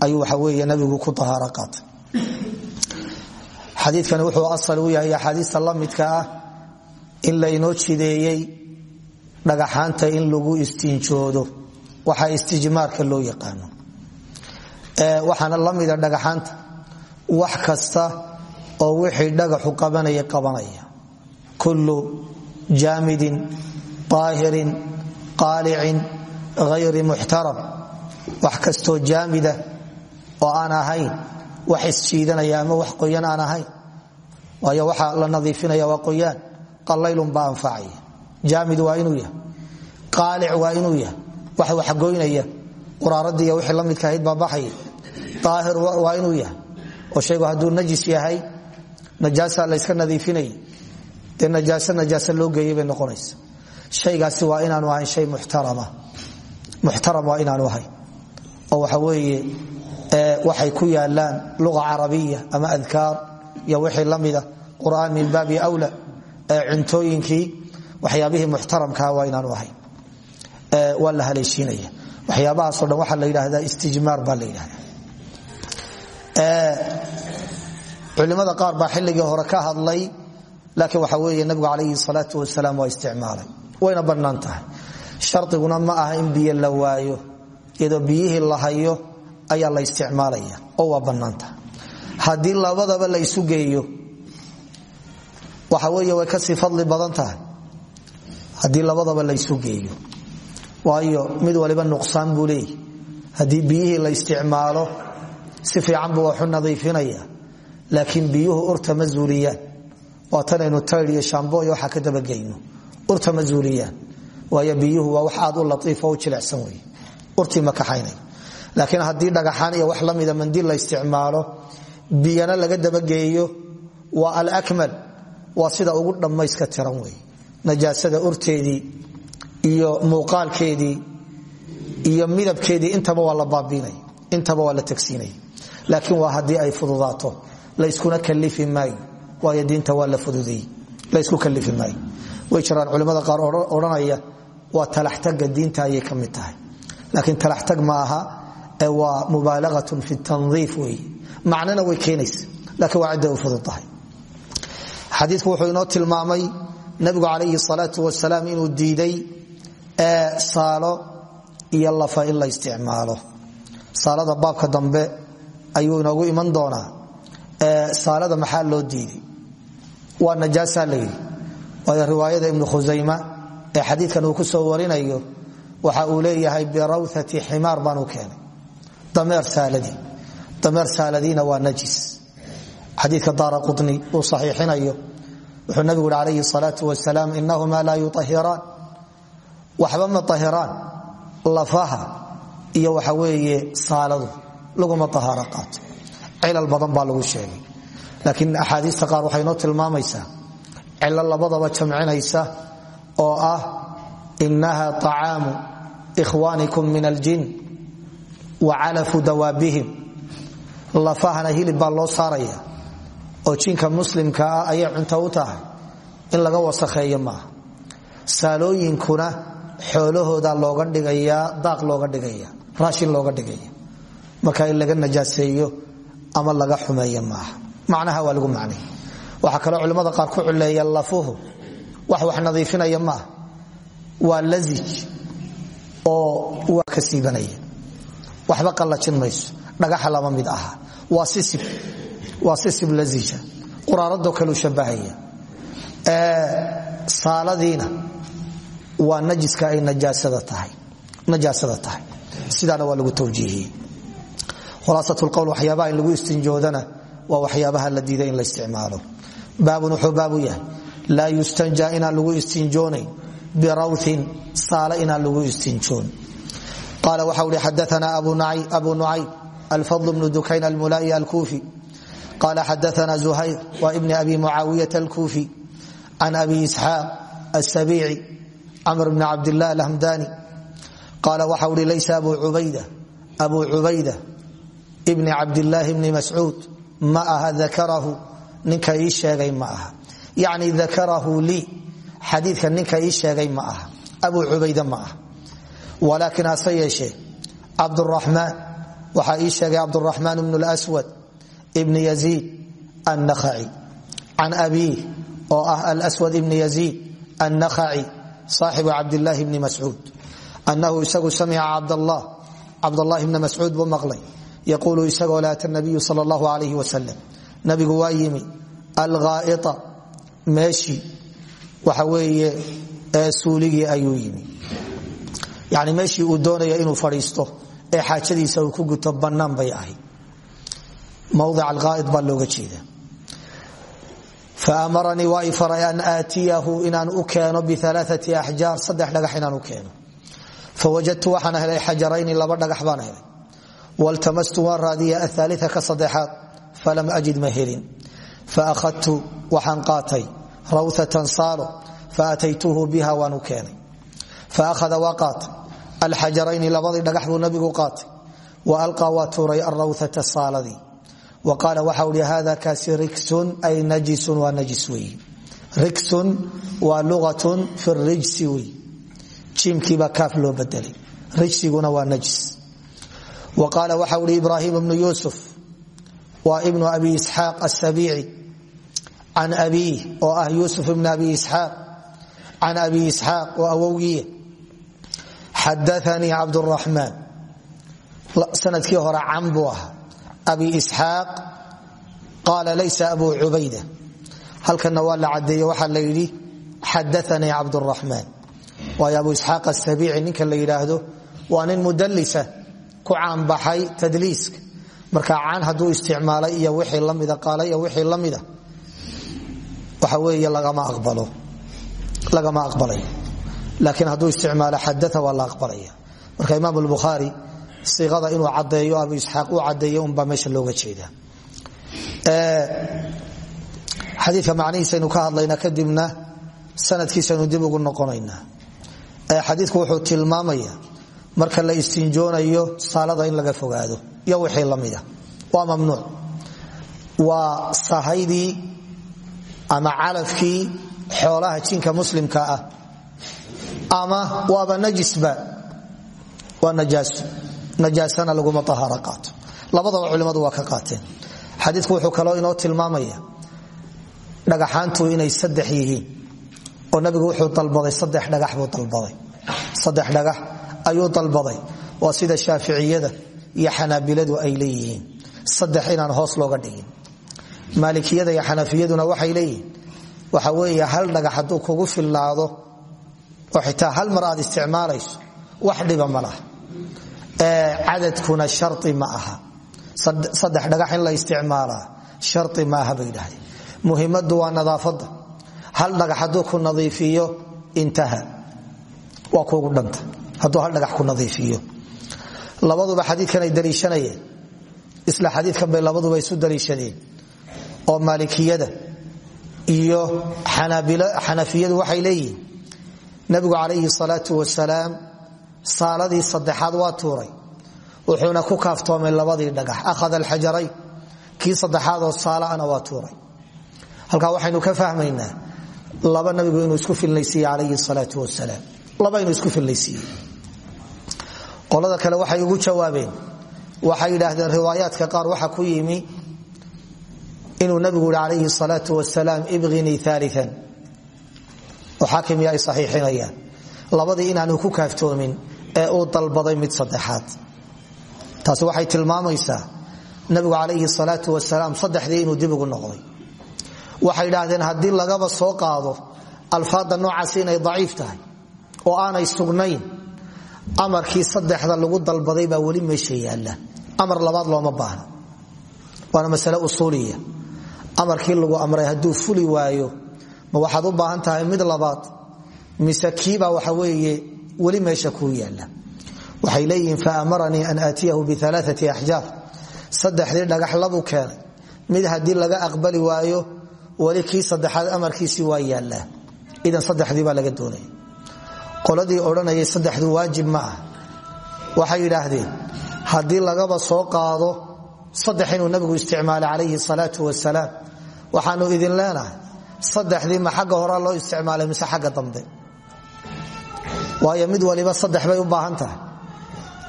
ayuu waxa weeye nabigu ku ahaaro qaatay. Xadiikani wuxuu asal u yahay axaadiista la midka ah in laynoo jideeyey dhagaxaanta in lagu istinjoodo. Waxa istijmaarka loo yaqaano. Waxaana la mida dhagaxaanta wax kasta oo wixii dhagaxu qabanaya qabanaya. Kullu jaamidin aahirin qaalicin hayri muxtaram. Wax kastoo jaamida oo aan ahayn wax isjiidanaya ama wax qoyan aan ahayn. Waayo waxa la nadiifinaya waa qoyaan. Qalaylun baa anfacaya jaamid waa inuu yahay. Qaalic waa inuu yahay. Wax waxgoynaya quraaradii wixii la midka ahayd baa baxaya waa inuu yahay. Oo shaygu hadduu najis yahay najaasa layska nadiifinaya dee najaas najaas loo geeyay bay noqonaysa. Shaygaasi waa inaanu ahayn shay muxtarama. Muxtaram waa inaanu ahayn. Oo waxa weeye waxay ku yaalaan luga carabiya ama adkaar iyo wixii la qur'aan min baabi wla cuntooyinkii waxyaabihii muxtaramkaa waa inaanu ahayn waa la haleeshiinaya. Waxyaabahaasoo dhan waxaa la yidhaahdaa istijmaar baa la yidhahda culimada qaar baa xilligii hore ka hadlay laakiin waxa weeye nabigu calayhi salaau wasalaam waa isticmaalay. Wayna bannaan tahay. Ma aha in biyo la waayo iyadoo biyihii la hayo ayaa la isticmaalaya oo waa bannaan tahay haddii labadaba la isu geeyo waxa weeye way ka sii fadli badan tahay. Haddii labadaba la isu geeyo waayo mid waliba nuqsaan buu leeyahy haddii la isticmaalo si fiican buu waxu nadiifinaya. Laakiin biyuhu urta ma zuuliyaan. Waatanaynu tayr iyo shambo iyo waxa ka dabageyno urta ma waayo biyuhu waa wax aad u laiifo u jilicsan wey urtii ma kaxaynay laakiin haddii dhagaxaan iyo wax lamida mandiil la isticmaalo biyana laga dabageeyo waa alakmal waa sida ugu dhammayska tiran wey najaasada urteedii iyo muuqaalkeedii iyo midabkeedii intaba waa la baabiinay intaba waa la tagsiinaya laakiin waa haddii ay fududaato. Layskuna kalifi maayo waayo diinta waa la fududeeyey. Laysku kalifi maayo. Way jiraan culimmada qaar odhanaya waa talaxtaga diinta ayay ka tahay. Laakiin talaxtag ma aha waa mubaalaqatun fi tandiif wey macnana way keenaysa laakiin waa cidday u fudud tahay. Xadiidku wuxuu inoo tilmaamay nabigu calayhi salaau wasalaam inuu diiday saalo iyo lafa in la isticmaalo. Saalada baabka dambe ayuu inoogu iman doonaa saalada maxaa loo diiday? Waa najaasa la yidhi waayo riwaayada ibnu khusayma ee xadiidkan uu ku soo warinayo waxa uu leeyahay birawthati ximaar baan u keenay saaladiina waa najis. Xadiidka daara quni uu saxiixinayo wuxuu nabigu hi alayhi salaau wasalaam inahumaa laa yuahiraan waxba ma ahiraan lafaha iyo waxa weeye saaladu laguma ahaaro qaato. Cilal badan baa lagu sheegay. Laakiin axaadiista qaar waxay noo tilmaamaysaa. Cilo labadaba jamcinaysa oo ah inaha طacaamu ikhwaanikum min aljin wa calafu dawaabihim. Lafahana hilib baa loo saaraya oo jinka muslimka ah ayay cunto u tahay. In laga wasakheeyo maaha saalooyinkuna xoolahooda looga dhigayaa daaq looga dhigaya raashin looga dhigaya marka in laga najaaseeyo ama laga xumeeyo maaha macnaha waa lagu macnay. Waxaa kaloo culimmada qaar ku culeeya lafuhu wax waxba qallajin mayso. Dhagaxa lama mid aha. Waa waa sisib lazija quraaradoo kaleu shabahaya saaladiina waa najiska ay najaasada tahay. Sidaana waa lagu tawjiihiyey khulaasat lqowl waxyaabaha in lagu istinjoodana waa waxyaabaha la diiday in la isticmaalo. Baabun wuxuu baabu yahay. Laa yustanja inaan lagu istinjoonayn. Birawthin saale inaan lagu istinjoon qaala waxau hi xadaana abu nucayb alfadl bnu dukayn almulaa'i alkuufi qala xadaana zuhayr wa ibni abi mucaawiyata alkuufi can abi isxaaq asabiici camr bni cabdilah alhamdani qaala waxa uhi laysa abu ubayda abu cubayda bni cabdilaahi bni mascuud ma aha dakarahu ninka ii sheegay ma aha yacni dakarahu lii xadiidka ninka ii sheegay ma aha abu cubayda ma aha walaakin hase yeeshee cabduraxmaan waxaa ii sheegay cabduraxmaan bnu lswad ibni yaziid annakhaci can abiih oo ah alswad ibni yaziid annakhaci saaxibu cabdilaahi bni mascuud anahu isagu samica cabdallah cabdalahi bna mascuud buu maqlay. Yaquulu isagoo laata nabiyu sal allahu alayh wasalam nabigu waa yimi alghaa'ia meeshii waxa weeye suuligii ayuu yimi yani meeshii uu doonaya inuu fadhiisto ee xaajadiisa uu ku guto bannaan bay ahayd. Mawdic alghaa'id baa looga jeeda faamaranii waa i faray an aatiyahu inaan u keeno bialaaati axjaar saddex dhagax inaan u keeno. Fawajadtu waxaan helay xajarayni laba dhagax baan helay. Waltamastu waan raadiya aaalia ka saddexaad falam ajid ma helin. Faahadtu waxaan qaatay rawatan saalo faataytuhu biha waan u keenay faahada waa qaatay alxajarayni labadii dhagax buu nabigu qaatay wa alqaa waa tuuray alrawata saaladii wa qaala waxau hi hada kaasi riksun ay najisun waa najis wey riksun waa lugatun fi rijsi wey jiimkiibaa kaaf loo bedelay rijsiguna waa najis wa qaala waxa uhi ibraahim ibnu yuusuf waa ibnu abi isxaaq asabiici can abiih oo ah yuusuf ibn abi isxaaq can abi isxaaq oo awowgiiya xadaanii cabduraxmaan sannadkii hore can buu ahaa abi isxaaq qaala laysa abu cubayda halkana waa la cadeeye waxaa la yidhi xadaanii cabduraxmaan waayo abu isxaaq asabiici ninka la yidhaahdo waa nin mudalisa ku caanbaxay tadliiska marka caan hadduu isticmaalay iyo wixii lamida qaala iyo wixii lamida waxa weeye lagama aqbalayo laakiin hadduu isticmaalo xadaa waa la aqbalaya. Marka imaam albukhaari siiqada inuu caddeeyo abu isxaaq uu caddeeyo unbaa meesha looga jeeda xadiika macnihiisaynu ka hadlaynaa kadibna sanadkiisaynu dib ugu noqonaynaa xadiiku wuxuu tilmaamaya marka la istinjoonayo saalada in laga fogaado iyo wixii lamida waa mamnuuc. Waa sahaydii ama calafkii xoolaha jinka muslimka ah ama waaba najisba. Waa najaasana laguma ahaaro qaato. Labadaba culimmadu waa ka qaateen. Xadiiku wuxuu kaloo inoo tilmaamaya dhagaxaantu inay saddex yihiin. Oo nabigu wuxuu dalbaday saddex dhagax buu dalbaday. Saddex dhagax ayuu dalbaday. Waa sida shaaficiyada iyo xanaabiladu ay leeyihiin. Saddex inaan hoos looga dhigin. Maalikiyada iyo xanafiyaduna waxay leeyihiin. Waxa weeye hal dhagax hadduu kugu fillaado oo xitaa hal mar aad isticmaalayso wax dhiba ma laha. Cadadkuna shari ma aha. Saddex dhagax in la isticmaalaa shari ma aha bay dhahdeen muhimmadu waa nadaafadda. Hal dhagax hadduu ku nadiifiyo intaha. Ay daliishanayeen. Isla xadiikan bay labaduba isu daliishadeen oo maalikiyada iyo xanafiyadu waxay leeyihiin nabigu calayhi salaatu wasalaam saaladii saddexaad waa tuuray wuxuuna ku kaaftoomay labadii dhagax ahada alxajarayn kii saddexaadoo saalaana waa tuuray. Halkaa waxaynu ka fahmaynaa laba nabigu inuu isku filnaysiiye calayhi salaau wasalaam laba inuu isku filnaysiiye qolada kale waxay ugu jawaabeen waxay yidhaahdeen riwaayaadka qaar waxa ku yimi inuu nabigu yihi calayhi salaau wasalaam ibqinii aalian oo xaakimiya ay saxiixinayaan. Labadii inaanu ku kaaftoomin ee uu dalbaday mid saddexaad. Taasi waxay tilmaamaysaa nabigu calayhi salaatu wasalaam saddexdii inuu dib ugu noqday. Waxay idhaahdeen haddii lagaba soo qaado alfaadda noocaasi inay daciif tahay oo aanay sugnayn amarkii saddexda lagu dalbaday baa weli meesha yaalla. Amar labaad looma baahna. Waana masale usuuliya. Amarkii lagu amray hadduu fuli waayo ma waxaad u baahan tahay mid labaad? Mise waxa weeye weli meesha kuu yaalla. Waxay leeyihiin faamaranii an aatiyahu bialaaati axjaar saddexdii dhagax labuu keenay mid haddii laga aqbali waayo weli kii saddexaad amarkiisii waa yaallaa idan saddexdii baa laga doonaya. Qoladii odhanayay saddexdu waajib ma waxay yidhaahdeen haddii lagaba soo qaado saddex nabigu isticmaalay calayhi salaatu wasalaam waxaanu idin leenahay saddexdii ma xagga horaa loo isticmaalay mise xagga dambe. Waayo mid waliba saddex bay u baahan tahay.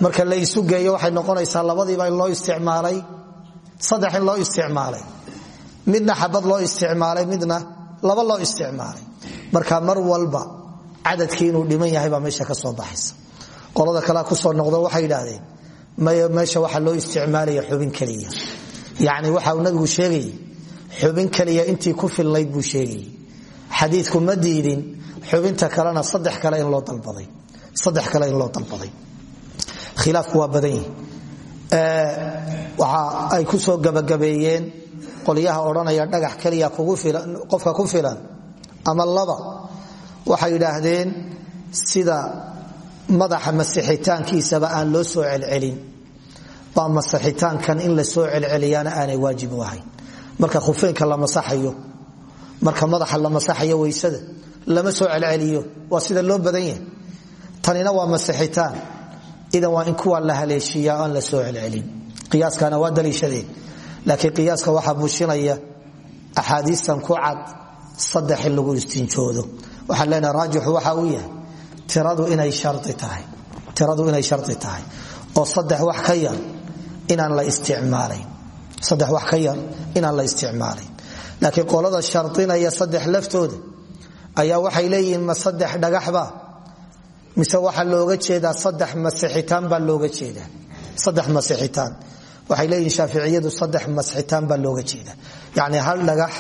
Marka la isu geeyo waxay noqonaysaa labadiiba loo isticmaalay saddex in loo isticmaalay. Midna xabad loo isticmaalay midna laba loo isticmaalay. Marka mar walba cadadkii inuu dhiman yahay baa meesha ka soo baxaysa. Qolada kalea ku soo noqdo waxay yidhaahdeen meesha waxaa loo isticmaalaya xubin keliya. Yacni waxa uu nabigu sheegayay xubin keliya intii ku fillayd buu sheegayay xadiidku ma diidin xubinta kalena saddex kale in loo dalbaday. Saddex kale in loo dalbaday. Khilaafku waa badan yihi waxa ay ku soo gabagabeeyeen qolyaha odhanaya dhagax keliya qofka ku filan ama laba. Waxay yidhaahdeen sida madaxa masixitaankiisaba aan loo soo celcelin. Baa masixitaankan in la soo celceliyaana aanay waajib u ahayn marka khufeynka la masaxayo marka madaxa la masaxayo weysada lama soo celceliyo waa sida loo badan yahay. Tanina waa masixitaan idan waa in kuwa la haleeshiiya aan la soo celcelin. Qiyaaskana waa daliishadeen laakiin qiyaaska waxaa bushinaya axaadiistan ku cad saddex lagu istinjoodo. Waxaan leenaha raajixu waxa uu yahay tiradu inay shari tahay oo saddex wax ka yar inaan la isticmaalayn saddex wax ka yar inaan la isticmaalayn laakiin qolada shardinaya saddex laftooda ayaa waxay leeyihiin ma saddex dhagaxba mise waxaa looga jeedaa saddex masixitaan baa looga jeedaa? Saddex masixitaan waxay leeyihiin shaaficiyadu saddex masixitaan baa looga jeedaa. Yacni hal dhagax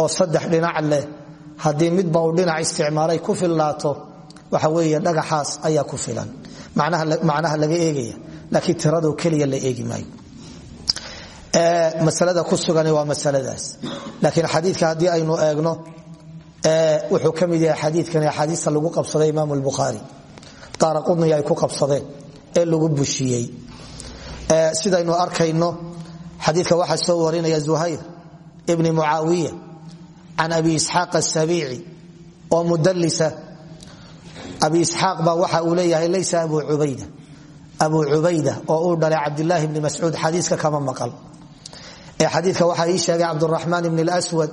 oo saddex dhinac leh haddii midba uu dhinac isticmaalay ku fillaato waxa weeye dhagaxaas ayaa ku filan. Macnaha laga eegaya laakiin tirado keliya la eegi maayo masalada ku sugan waa masaladaas. Laakiin xadiidka haddii aynu eegno wuxuu ka mid yahay xadiidkani axaadiista lagu qabsaday imaam lbukhaari daara qudni ay ku qabsadeen ee lagu bushiyey. Sidaynu arkayno xadiidka waxaa soo warinaya zuhayr ibni mucaawiya can abi isxaaq asabiici oo mudalisa abi isxaaq baa waxa uu leeyahay laysa abu ubayda abu cubayda oo uu dhalay cabdilaahi bni mascuud xadiiska kama maqal ee xadiidka waxaa ii sheegay cabduraxmaan ibni lswad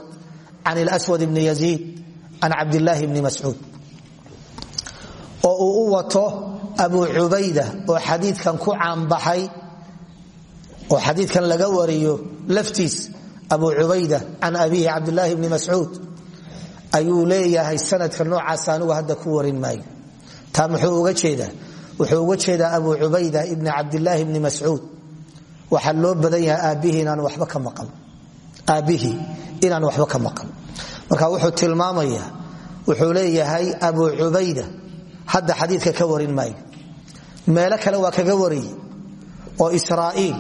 can lswad ibni yaziid can cabdilaahi bni mascuud. Oo uu u wato abu cubayda oo xadiidkan ku caanbaxay oo xadiidkan laga wariyo laftiis abu cubayda can abihi cabdilaahi bni mascuud ayuu leeyahay sanadka noocaas anigu hadda ku warin maayo. Taa muxuu uga jeedaa? Wuxuu uga jeedaa abu cubayda ibni cabdilaahi bni mascuud waxaa loo badan yahay aabbihii inaan waba ka maan aabbihii inaan waxba ka maqan. Marka wuxuu tilmaamaya wuxuu leeyahay abu cubayda. Hadda xadiidka ka warin maayo. Meelo kale waa kaga wariyey. Oo israa'iil.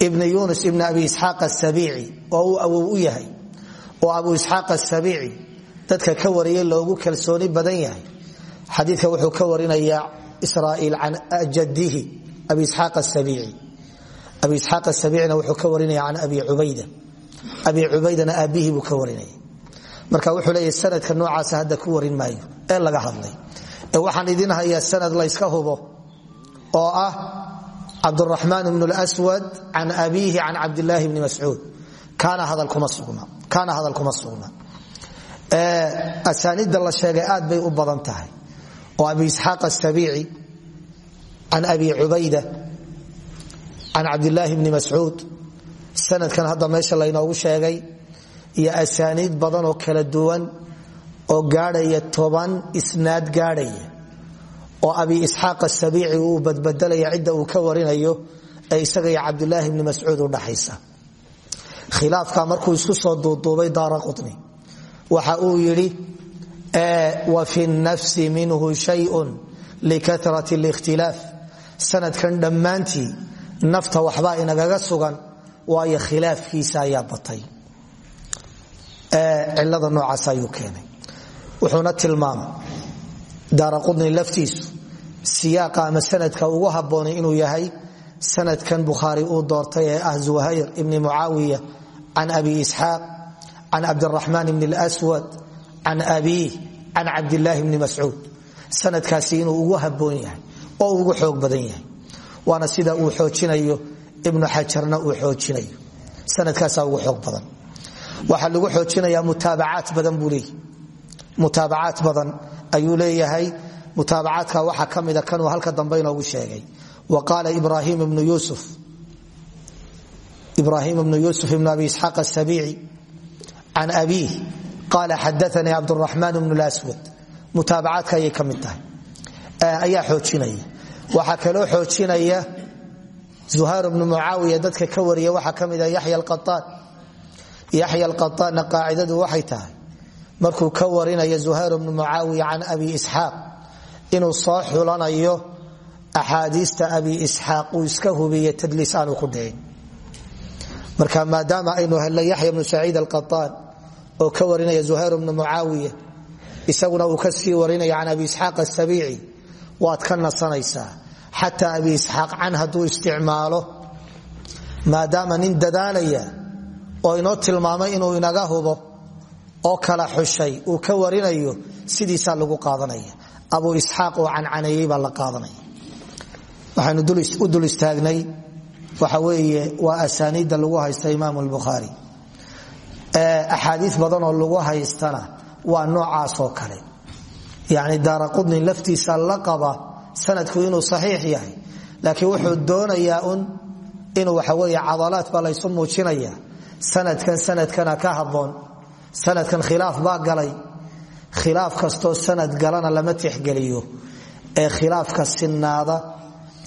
Ibni yunus ibni abi isxaaq asabiici oo uu awow oo abu isxaaq asabiici dadka ka wariyay loogu kalsooni badan yahay. Xadiidka wuxuu ka warinayaa israa'iil can jadihi abi isxaaq asabiici abi isxaaq asabiicina wuxuu ka warinaya can abi cubayda. Abi cubaydana aabbihii buu ka warinaya marka wuxuu leeyahy sanadka noocaasa hadda ku warin maayo ee laga hadlay. Ee waxaan idin hayaa sanad layska hubo oo ah cabduraxmaan ibn lswad can abiihi can cabdilaahi bni mascuud. Kaana hadal kuma sugna asaanida la sheegay aad bay u badan tahay can cabdilaahi bni mascuud sanadkan hadda meesha laynoogu sheegay iyo asaaniid badan oo kala duwan oo gaadhaya toban isnaad gaadhaya oo abi isxaaq asabiici uu badbedelaya cidda uu ka warinayo ee isaga iyo cabdulaahi bni mascuud udhaxaysa khilaafka markuu isku soo duuduubay daara quni waxa uu yidhi wa fi nafsi minhu shayun likarat اlاkhtilaaf sanadkan dhammaantii nafta waxbaa inagaga sugan waayo khilaafkiisa ayaa batay. Cilada noocaas ayuu keenay. Wuxuuna tilmaamay daara qudni laftiisu siyaaqa ama sanadka ugu habboonay inuu yahay sanadkan bukhaari uu doortay ee ah zuhayr ibni mucaawiya can abi isxaaq can cabdiraxmaan ibni اlswad can abiih can cabdilaahi bni mascuud. Sanadkaasi inuu ugu haboon yahay oo ugu xoog badan yahay waana sida uu xoojinayo ibnu xajarna uu xoojinayo. Sanadkaasa ugu xoog badan. Waxaa lagu xoojinaya mutaabacaat badan buu mutaabacaat badan ayuu leeyahay. Mutaabacaadka waxaa ka mida kanuu halka dambe inoogu sheegay. Wa qaala ibrahim ibnu yusuf ibrahim ibnu yusuf ibnu abi isxaaq asabiici can abiih qaala xadaanii cabduraxmaan ibnu lswad mutaabacaadka ayay ka mid tahay. Ayaa xoojinaya waxaa kaloo xoojinaya zuhayr bnu mucaawiya dadka ka wariya waxaa ka mida yaxya alqaaan yaxya alqaaanna qaacidadu waxay tahay markuu ka warinayo zuhayr bnu mucaawiya can abi isxaaq inuu soo xulanayo axaadiista abi isxaaq uu iska hubiye tadliis ku dhicin marka maadaama aynu helnay yaxya bnu saciid alqaaan oo ka warinaya zuhayr bnu mucaawiya isaguna uu ka sii warinaya can abi isxaaq asabiici waad ka nasanaysaa xataa abi isxaaq can hadduu isticmaalo maadaama nin dadaalaya oo inoo tilmaamay inuu inaga hubo oo kala xushay uu ka warinayo sidiisaa lagu qaadanaya. Abu isxaaq oo cancaneeyey baa la qaadanaya. Waxaanu u dul istaagnay waxa weeye waa asaaniidda lagu haysta imaam lbukhaari axaadii badan oo lagu sanadku inuu saxiix yahay laakiin wuxuu doonayaa un inuu waxawe cadalaad baa laysu muujinaya. Sanadkan sanadkana ka haboon sanadkan khilaaf baa galay. Khilaaf kastoo sanad galana lama tixgeliyo. Ee khilaafka sinaada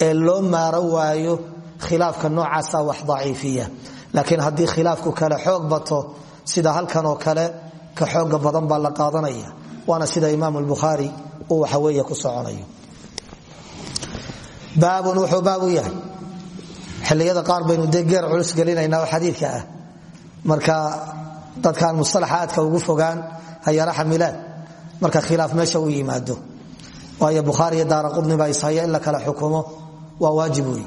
ee loo maaro waayo khilaafka noocaasa wax daciifiya. Laakiin haddii khilaafku kale xoog bato sida halkan oo kale ka xooga badan baa la qaadanaya. Waana sida imaam bukhaari uu waxaweeye ku soconayo baabun wuxuu baabu yahay. Xilliyada qaar baynu dee geer culus gelinayna oo xadiidka ah. Marka dadkaan musalaxa ugu fogaan hayara xamilaan marka khilaaf meesha u yimaado. Waayo bukhaari daara qudni baa ishaya in la kala xukumo. Waa waajib wey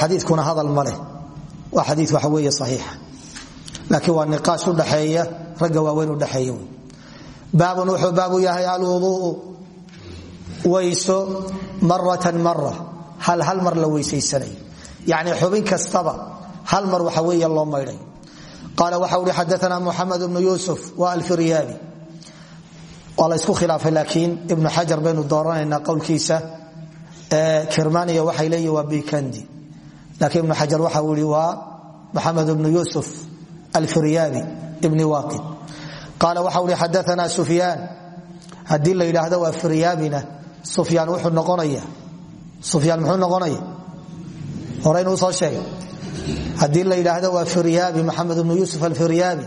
xadiikuna hadal ma leh. Waa xadii waxa weeye saxiixa laakiin waa niqaash udhaxeeya ragga waaweyn udhaxeeya wey baabun wuxuu baabu yahay alwuduuu weyso maratan mara hal hal mar la weysaysanay. Yani xubin kastaba hal mar waxa weey loo maydhay. Qaala waxa ui xadaana muxamed bnu yuusuf wa alfiryaabi waa la ysku khilaafay laakiin ibnu xajar baynu dooranaynaa qowlkiisa. Kirmaniya waxay leeyihiin waa bikandi laakiin ibnu xajar waxa ihi waa maxamed bnu yuusuf alfiryaabi ibni waqid qaala waxa ui xadaana sufyaan. Haddii la yidhaahdo waa firyaabina sufyaan wuxuu noqonaya. Sufyaan muxuu noqonaya? Horeynuu soo sheegay. Haddii la yidhaahdo waa firyaabi maxamed bnu yuusuf alfiryaabi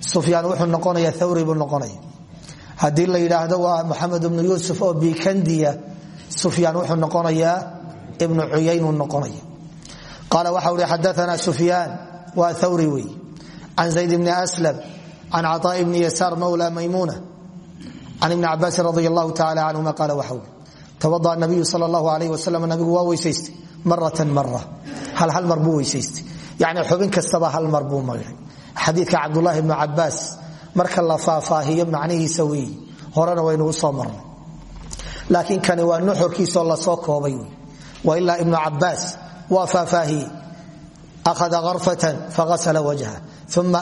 sufyaan wuxuu noqonaya thawri buu noqonaya. Haddii la yidhaahdo waa maxamed bnu yuusuf oo bikandiya sufyaan wuxuu noqonayaa ibnu cuyaynuu noqonaya. Qaala waxa uhi xadaana sufyaan. Waa thawri wey can zayd bni aslam can caطaa bni yasaar mawla maymuna can ibni cabaasin radi allahu tacala canhuma qaala waxa ui tawada'a nabiyu sal allahu alayh wasalam nabigu waa weysaystay maratan mara hal hal mar buu weysaystay yani xubin kastaba hal mar buu maydhay xadiidka cabdulaahi bnu cabaas marka la faahfaahiyo macnihiisa weeyi horena waynugu soo marnay laakiin kani waa nuxurkiisoo la soo koobay wa ilaa ibnu cabaas waa faahfaahiyey ahada arfatan faasla wajha uma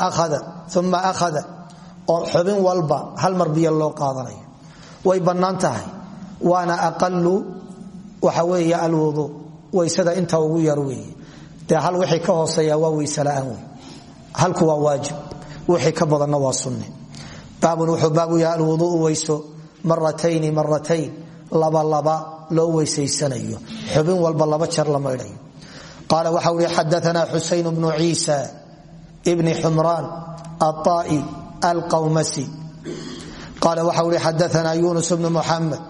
ahada oo xubin walba hal mar biyo loo qaadanayo. Way bannaan waana aqalu waxa weeye alwudu. Waysada inta ugu yar weeye. Dee hal wixii ka hooseeya waa weyse la'aan wey halku waa waajib. Wixii ka badanna waa sunne. Baabun wuxuu baabu yaha alwuduuu weyso maratayni maratayn laba laba loo weysaysanayo. Xubin walba laba jeer la maydhayo qaala waxa ui xadaana xusayn bnu ciisa bni xumraan aai xadaana yunus bnu muxamed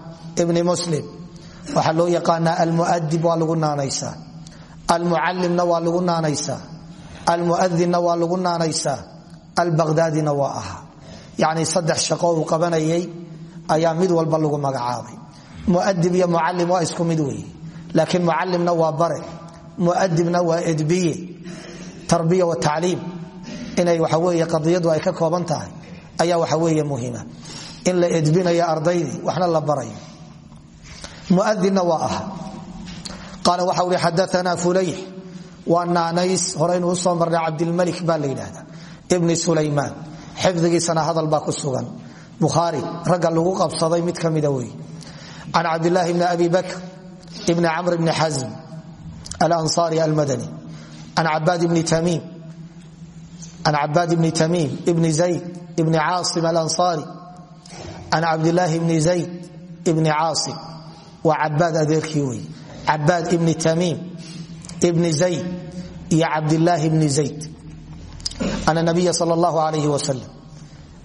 bni muslim waxaa loo yaqaanaa almuadib waa lagu naanaysaa almucalimna waa lagu naanaysaa almuadinna waa lagu naanaysaa albaqdaadina waa ahaa yacni saddex shaqo uu qabanayay ayaa mid walba lagu magacaabay muadib iyo mucalim waa isku mid weeye laakiin mucalimna waa bare muadibna waa edbiye tarbiya inay waxa weeye qadiyadu ay ka kooban tahay ayaa waxa weeye muhiima in la edbinayo ardaydii waxna la barayo muadinna waa aha qaala waxa uhi xadaana fulayx waa naanays horaynu u soo marnay cabdilmalik baa la yidhaahda ibni sulaymaan. Xifdigiisana hadal baa ku sugan. Bukhaari ragga lagu qabsaday mid ka mida wey can cabdilaahi abi bakr ibni camr bni xasm alanصari almadani. Can cabaad bni tamiim ibni zayd ibni caasim alanصari can cabdilaahi bni zayd ibni caasim waa cabaad adeerkii wey cabaad ibni tamiim ibni zayd iyo cabdilaahi bni zayd ana nabiya sal اllahu alayh wasalam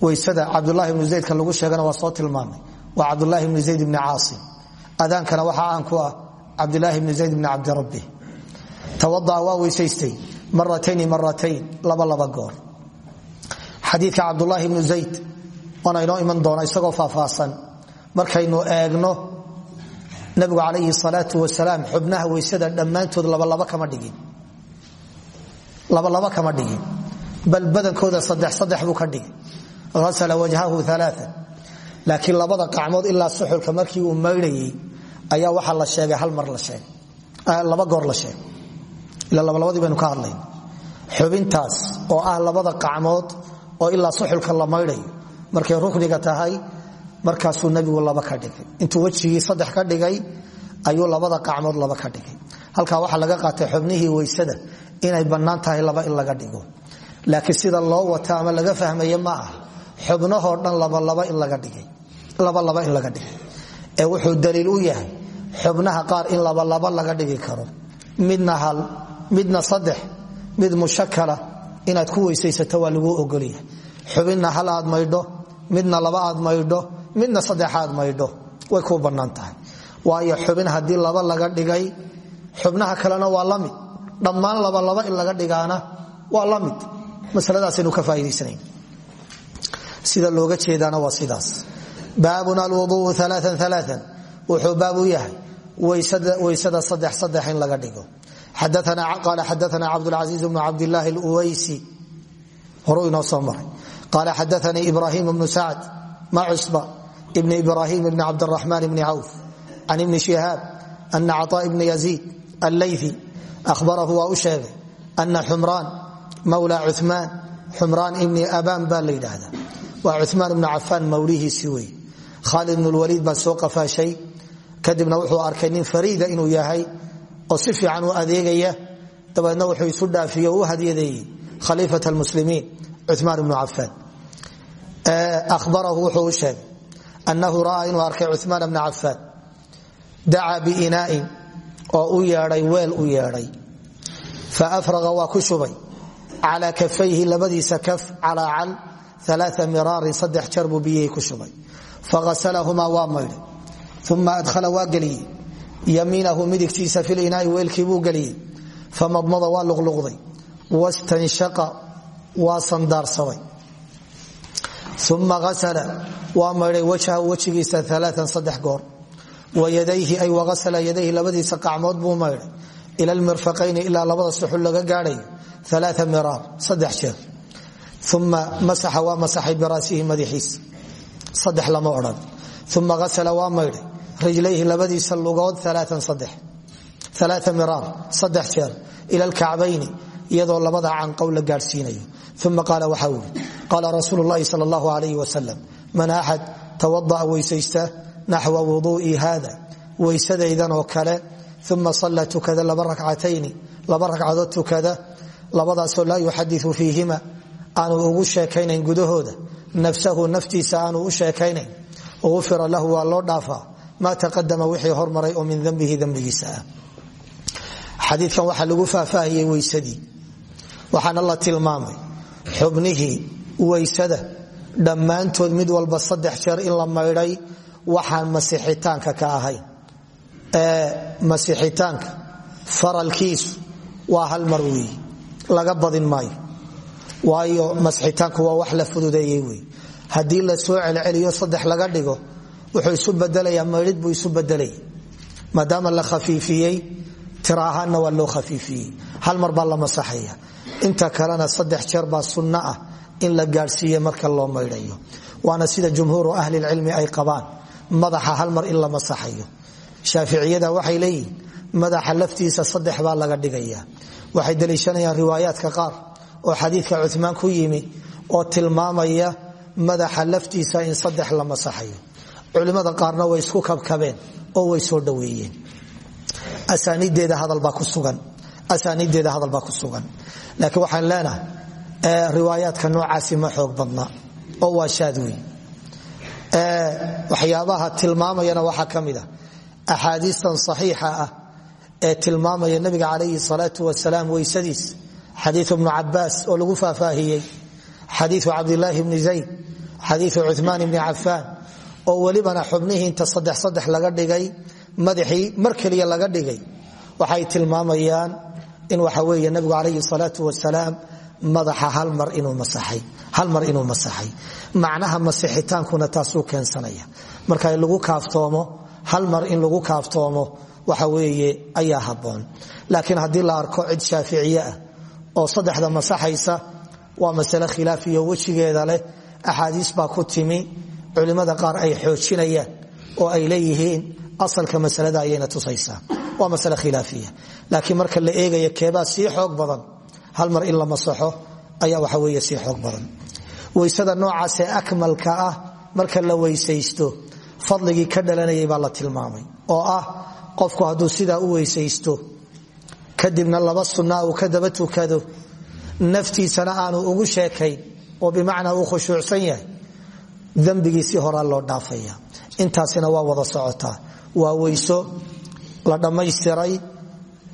weysada cabdulahi bnu zaydka lagu sheegana waa soo tilmaamay waa cabdulahi bni zayd bni caasim adaankana waxaa aan ku ah cabdilaahi bni zayd bni cabdirabbi tawadaa waa weysaystay maratayni maratayn laba laba goor. Xadiidka cabdulaahi bnu zayd waana inoo iman doona isagoo faahfaahsan. Markaynu eegno nabigu calayhi salaau wasalaam xubnaha weysada dhammaantood labalaba kama dhigin. Labalaba kama dhigin. Bal badankooda saddex saddex buu ka dhigay asla wajhahu aaaa laakiin labada qacmood ilaa suxulka markii uu maydhayey ayaa waxaa la sheegay hal mar laba goor la sheegay ila labalabadii baynu ka hadlayn xubintaas oo ah labada qacmood oo ilaa suxulka la maydhayo markay rukniga tahay markaasuu nebigu laba ka dhigay. Intuu wejigii saddex ka dhigay ayuu labada qacmood laba ka dhigay. Halkaa waxaa laga qaatay xubnihii weysada inay bannaan tahay laba in laga dhigo. Laakiin sida loo wata ama laga fahmaye ma ah xubnahoo dhan labalaba in laga dhigay. Ee wuxuu daliil u yahay xubnaha qaar in labalaba laga dhigi karo. Midna hal midna saddex mid mushakala inaad ku weysaysato waa laguu ogolyahay. Xubinna hal aad maydho midna laba aad maydho midna saddexaad maydho. Way kuu bannaan tahay. Waayo xubin haddii laba laga dhigay xubnaha kalena waa la mid. Dhammaan labalaba in laga dhigaana waa la mid. Masaladaasaynu ka faaidaysanayn sida looga jeedaana waa sidaas. Baabun alwuduu aaaan aaaan wuxuu baab u yahay weysada saddex saddex in laga dhigo qaala xadaana cabdulcaiiz bnu cabdilaahi lweysi horuu inoo soo maray qaala xadaanii ibrahim bnu sacd ma cusba ibni ibrahim ibni cabdiraxmaan bni cawf can ibni shihaab ana caطaa ibni yaziid alleyfi ahbarahu waa u sheegay ana xumraan mawla cumaan xumraan ibni abaan baa la yidhaahda waa cumaan ibnu cafaan mawlihiisii wey khaalid bn lwaliid baa soo qafaashay kadibna wuxuu arkay nin fariida inuu yahay oo si fiican u adeegaya. Dabeedna wuxuu isu dhaafiye u hadyadeeyey khaliifat lmuslimiin cumaan ibnu cafaan ahbarahu wuxuu u sheegay annahu ra'aa inuu arkay cumaan bna cafaan dacaa biinaain u yeedhay weel u yeedhay. Fa afraqa waa ku shubay. Calaa kafayhi kaf calaa cal aa miraarin saddex jeer buu biyihii ku shubay. Faasalahumaa waa maydhay. Uma adhala waa yamiinahu midigtiisa filinaai weelkiibuu geliyey. Famadmada waa luqluqday. Wastanshaqa waa sandaarsaday. Uma asala waa maydhay wajhahu wejigiisa alaaan goor. Wayadayhi ay waasala yadayhi labadiisa qacmood buu maydhay. Ila lmirfaqayni ilaa labada suxul laga gaadhayo aa miraar saddex jeer. Uma masaxa waa masaxay biraasihi madaxiisa saddex lama odhan. Uma asla waa maydhay rijlayhi labadiisa lugood aa miraar saddex jeer ila lkacbayni iyadoo labada canqow la gaadhsiinayo. Uma qaala waxa ui qaala rasuulu lahi sal اllahu alayh wasalam man axad tawada'a weysaysta naxwa wuduu'i haada weysadaydan oo kale. Uma salla tukada laba rakcatayni laba ragcadood tukada labadaasoo laa yuxadiu fiihima aanu ugu sheekaynayn gudahooda. Nafsahu naftiisa aanu u sheekaynayn. Ufira lahu waa loo maa taqadama wixii hormaray oo min dembihi dembigiisa ah. Xadiikan waxaa lagu faahfaahiyey weysadii waxaana la tilmaamay xubnihii weysada dhammaantood mid walba saddex jeer in la maydhay waxaan masixitaanka ka ahayn ee masixitaanka faralkiisu waa hal mar weeye laga badin maayo. Waayo masixitaanku waa wax la fududeeyey wey wuxuu isu bedelayaa maydhid buu isu bedelaya maadaama la khafiifiyey tira ahaanna waa hal mar la masaxaya. Inta kalena saddex jeer baa sunno ah in la gaadhsiiye marka loo maydhayo. Waana sida jumhuuru ahlilcilmi ay qabaan madaxa hal mar in la masaxayo. Waxay leeyihiin madaxa laftiisa saddex baa laga dhigaya waxay daliishanayaan riwaayaadka qaar oo xadiidka cumaan ku yimi oo tilmaamaya madaxa laftiisa in saddex la masaxayo culimada qaarna way isku kabkabeen oo way soo dhaweeyeen. Asaaniideeda hadalbaa ku sugan. Laakiin waxaan leenahay riwaayaadka noocaasi ma xoog badna oo waa shaad wey waxyaabaha tilmaamayana waxaa ka mid a axaadiistan saxiixa ah ee tilmaamaya nabiga calayhi salaatu wasalaam weysadiis. Xadiiu bnu cabaas oo lagu faahfaahiyey. Xadiiu cabdilaahi bni zayd. Xadiiu cumaan bni cafaan oo welibana xubnihii inta saddex saddex laga dhigay madaxii mar keliya laga dhigay waxay tilmaamayaan in waxa weeye nabigu calayhi salaatu wasalaam madaxa hal mar inuu masaxay macnaha masixitaankuna taasuu keensanaya. Marka lagu kaaftoomo hal mar in lagu kaaftoomo waxa weeye ayaa habboon. Laakiin haddii la arko cid shaaficiye ah oo saddexda masaxaysa waa masale khilaafiyo wejigeeda leh axaadiis baa ku timi culimmada qaar ay xoojinayaan oo ay leeyihiin asalka masalada ayayna tusaysaa. Waa masale khilaafiya. Laakiin marka la eegaya keebaa sii xoog badan hal mar in la masaxo ayaa waxa weeye sii xoog badan. Weysada noocaasee akmalka ah marka la weysaysto fadligii ka dhalanayay baa la tilmaamay. Oo ah qofku hadduu sidaa u weysaysto kadibna laba sunnaa uu ka daba tukado naftiisana aanu ugu sheekayn oo bimacnaa uu khushuucsan yahay dembigiisii horaa loo dhaafaya. Intaasina waa wada socotaa waa weyso la dhammaystiray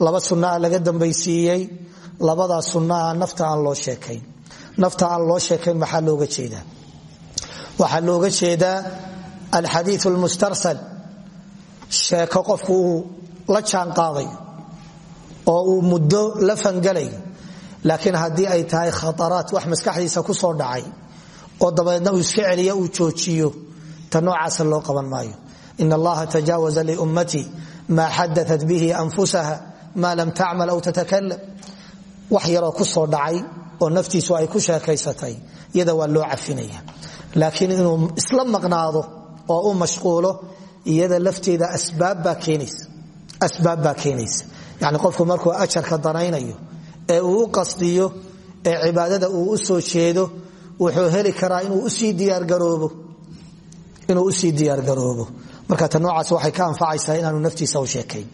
laba sunnaa laga dambaysiiyey labadaa sunnaa nafta aan loo sheekayn. Nafta aan loo sheekayn maxaa looga jeedaa? Waxaa looga jeedaa alxadiiu lmustarsal sheeko qofku uu la jaanqaadayo oo uu muddo la fangalayo laakiin haddii ay tahay khataraat wax maskaxdiisa ku soo dhacay oo dabadeedna uu iska celiyo uu joojiyo. Ta noocaasa loo qaban maayo. In allaha tajaawaza liummatii maa xadaat bihi anfusaha maa lam tacmal aw tatakalam wax yaroo ku soo dhacay oo naftiisu ay ku sheekaysatay iyada waa loo cafinaya. Laakiin inuu isla maqnaado oo u mashquulo iyada lafteeda asbaabbaa keenaysa. Yani qofku markuu ajarka danaynayo ee uu u qasdiyo ee cibaadada uu u soo jeedo wuxuu heli karaa inuu u sii diyaargaroobo marka ta noocaas waxay ka anfacaysaa inaanu naftiisa u sheekayn.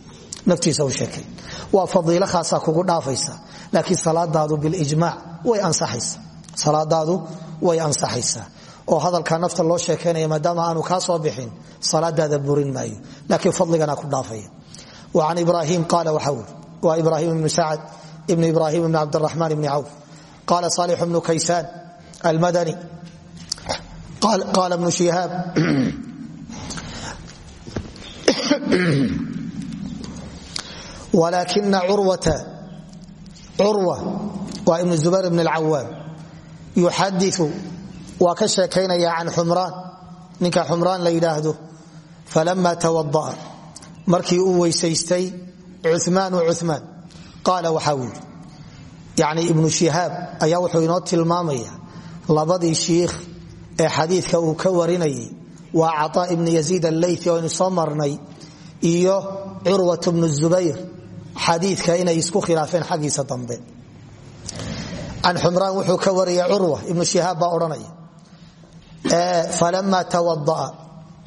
Waa fadiilo khaasaa kugu dhaafaysa. Laakiin salaadaadu bilijmaac way ansaxaysaa oo hadalka nafta loo sheekaynaya maadaama aanu kaa soo bixin salaadaada burin maayo. Laakiin fadligana ku dhaafaya. Wa can ibraahim qaala waxa wuri waa ibraahim ibnu sacad ibn ibraahim ibn cabdiraxmaan ibni cawf. Qaala saalix almadani qaala bnu shihaab walaakina curwata curwa waa ibnu zubayr ibn alcawaam yuxadiu waa ka sheekaynaya can xumraan ninka xumraan la yidhaahdo falama tawadaa markii uu weysaystay cumaanu cumaan qaala waxaa wuri yani ibnu shihaab tilmaamaya labadii shiikh ee xadiidka uu ka warinayay waa caطaa ibnu yaziid alleyti oo aynu soo marnay iyo curwat bnu zubayr xadiidka inay isku khilaafeen xaggiisa dambe. Can xumraan wuxuu ka wariyay curwa ibnu shihaab baa odhanaya falama tawadaa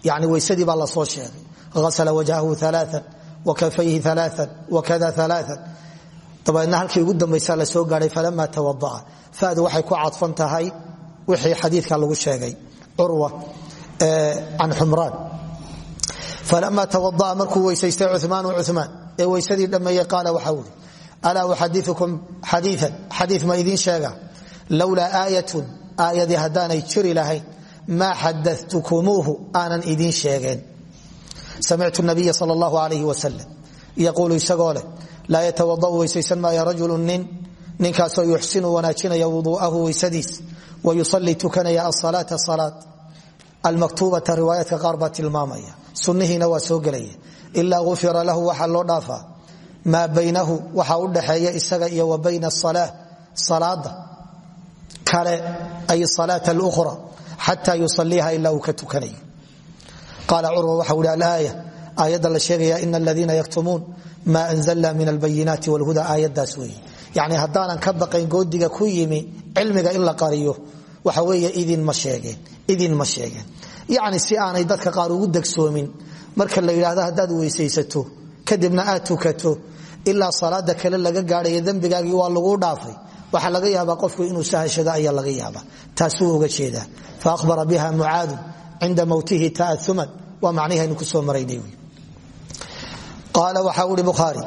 yani weysadii baa la soo sheegay asla wajhahu aa wakafayhi aa wakada aa dabeedna halkii ugu dambaysa la soo gaahay falama tawadaa fadu waxay ku cadfan wixii xadiidka lagu sheegay. Curwa can xumraan. Falama tawadaa markuu weysaystay cumaanu cumaan ee weysadii dhammeeyey qaala waxaa wuri alaa uxadiukum xadiian xadii ma idiin sheega lowlaa aayatun aayadii haddaanay jiri lahayn maa xadatukumuuhu aanan idiin sheegeen. Samictu nabiya sal allahu alayh wasalam yaquulu isagoo leh laa yatawadau weysaysan maayo rajulu nin. Ninkaasoo yuxsinu wanaajinaya wuduu'ahu weysadiis wa yusalii tukanaya asalaata salaad almaktuubata riwaayaadka qaar baa tilmaamaya sunnihiina waa soo gelaya ilaa ufira lahu waxaa loo dhaafaa maa baynahu waxa u dhaxeeya isaga iyo wa bayna asala salaada kale ay salaata alukhra xata yusaliiha ilaa uu ka tukanayo qaala curwa waxa uhi alaaya aayadda la sheegaya ina aladiina yaktumuun maa anzalna min albayinaati wlhuda aayadaas weeye yani haddaanan ka baqayn goodiga ku yimi cilmiga in qariyo waxa weeye idinma sheegeen yacni si aanay dadka qaar ugu degsoomin marka la yidhaahdo haddaad weysaysato kadibna aad tukato ilaa salaada kale laga gaadhayo dembigaagii waa laguu dhaafay waxaa laga yaabaa qofku inuu sahashado ayaa laga yaaba taasuu uga jeedaa. Fa ahbara biha mucaadu cinda mowtihi taauman waa macnihaynu ku soo maraynay qaala waxa uhi bukhaari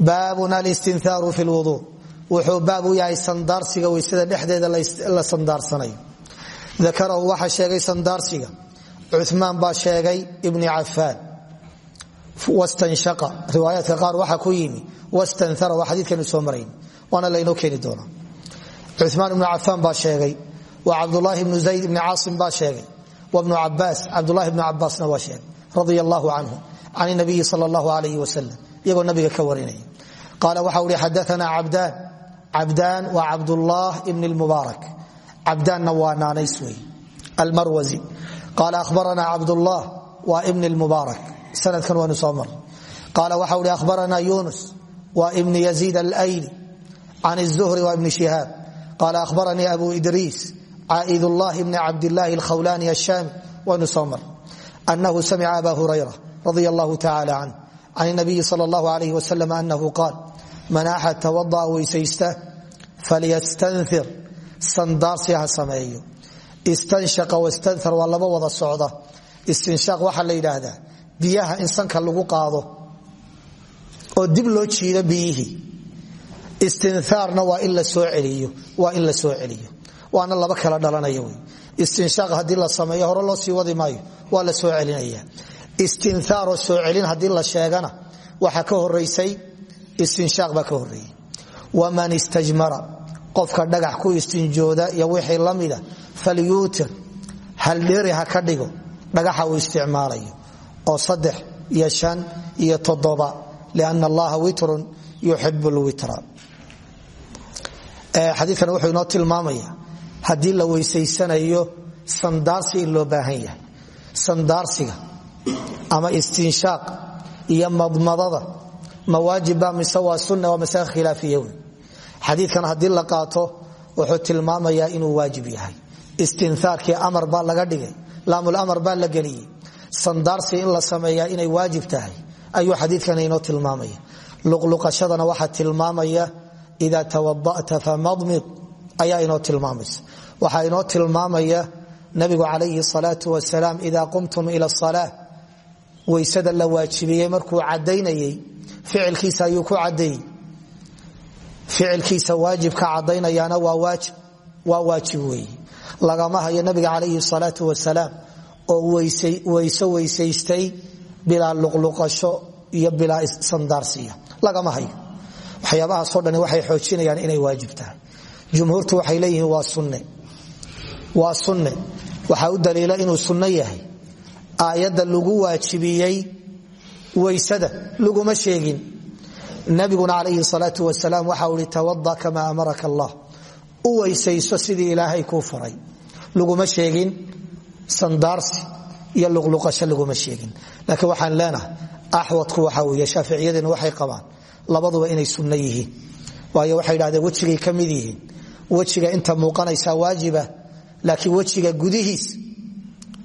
baabun alistinthaaru fi lwuduu wuxuu baab u yahay sandaarsiga weysada dhexdeeda la sandaarsanayo dakarahu waxa sheegay sandaarsiga. Cumaan baa sheegay ibni cafaan wastanshaqa. Riwaayaadka qaar waxaa ku yimi. Wastanara waa xadiikanu soo marayn waana laynoo keeni doonaa. Cumaan ibnu cafaan baa sheegay. Wa cabdulaahi bnu zayd ibni caasim baa sheegay. Wa bnu cabaas cabdulahi bnu cabaasna waa sheegay radia allahu canhu can nabiyi sal allahu alayh wasalam nabiga ka warinaya qaala waxa uhi xadaana cabdaan cabdaan waa cabdullah ibn lmubaarak cabdaanna waa naanays wey. Almarwazi. Qaala ahbarana cabdullah waa ibn lmubaarak sanadkan waanu soo mar qaala waxa uhi ahbarana yunus waa ibn yaziid alayli. Can الzuhri waa ibn shihaab. Qaala ahbaranii abu idriis caa'idullahi bni cabdillahi alkhawlani ashaami waynu soo mar anahu samica aba hurayra radia allahu tacala canh can nabiyi sal allahu alayh wasalam anahu qaal man axad tawada'a weysaysta falyastanfir sandaarsi ha sameeyo. Istanshaqa wastanthar waa laba wada socda. Istinshaaq waxaa la yidhaahdaa biyaha in sanka lagu qaado oo dib loo jiido biyihii istinhaarna waa in la soo celiyo waana laba kala dhalanaya wey. Istinshaaq haddii la sameeyo hore loo sii wadi maayo waa la soo celinaya istinshaaq baa ka horeeyey waman istajmara qofka dhagax ku istinjooda iyo wixii la mida falyuutir haldheeri ha ka dhigo dhagaxa uu isticmaalayo oo saddex iyo shan iyo toddoba liana allaha witrun yuxibu lwitra xadiikan wuxuu inoo tilmaamaya haddii la weysaysanayo sandaarsi loo baahan yahay. Sandaarsiga ama istinshaaq iyo madmadada ma waajiba mise waa sunna waa masale khilaafiya xadiikan haddii la qaato wuxuu tilmaamayaa inuu waajib yahay. Istinhaarkii amar baa laga dhigay laamulamar baa la geliyey. Sandaarsi in la sameeyaa inay waajib tahay ayuu xadiikan inoo tilmaamaya. Luqluqashadana waxaa tilmaamaya ida tawada'ta famadmid ayaa inoo tilmaamaysa. Waxaa inoo tilmaamaya nabigu calayhi salaau wasalaam ida qumtum ila salaa weysada la waajibiyey markuu cadaynayey ficilkiisa ayuu ku cadeeyey ficilkiisa waajibka cadaynayaana waa waajib weeye. Lagama hayo nabiga calayhi salaau wasalaam oo weyso weysaystay bilaa luqluqasho iyo bilaa sandaarsiya lagama hayo. Waxyaabahaasoo dhani waxay xoojinayaan inay waajib tahay. Jumhuurtu waxay leeyihiin waa sunne. Waa sunne. Waxaa u daliila inuu yahay. Aayadda lagu waajibiyey weysada laguma sheegin. Nabiguna calayhi salaau wasalaam waxau ihi tawada kama amaraka allah. U weysayso sidii ilaahay kuu faray laguma sheegin sandaarsi iyo luqluqasho laguma sheegin. Laakiin waxaan leenahay axwadku waxa weeye shaaficiyadina waxay qabaan labaduba inay sunno waayo waxay idhahdeen wejigay ka mid inta muuqanaysaa waajiba laakiin wejiga gudihiis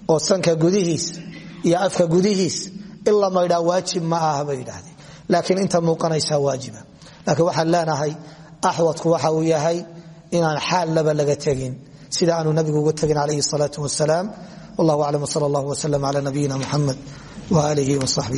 oo sanka gudihiis iyo afka gudihiis in la maydhaa waajib ma aha bay idhahdeen laakiin inta muuqanaysaa waajiba. Laakiin waxaan leenahay axwadku waxa uu yahay inaan xaal laba laga tegin. Sida aanu nabigu uga tegin calayhi salaau wasalaam. Wallah aclam wsal allah wslm cla nabiyina muxamed waalihi wsaxbi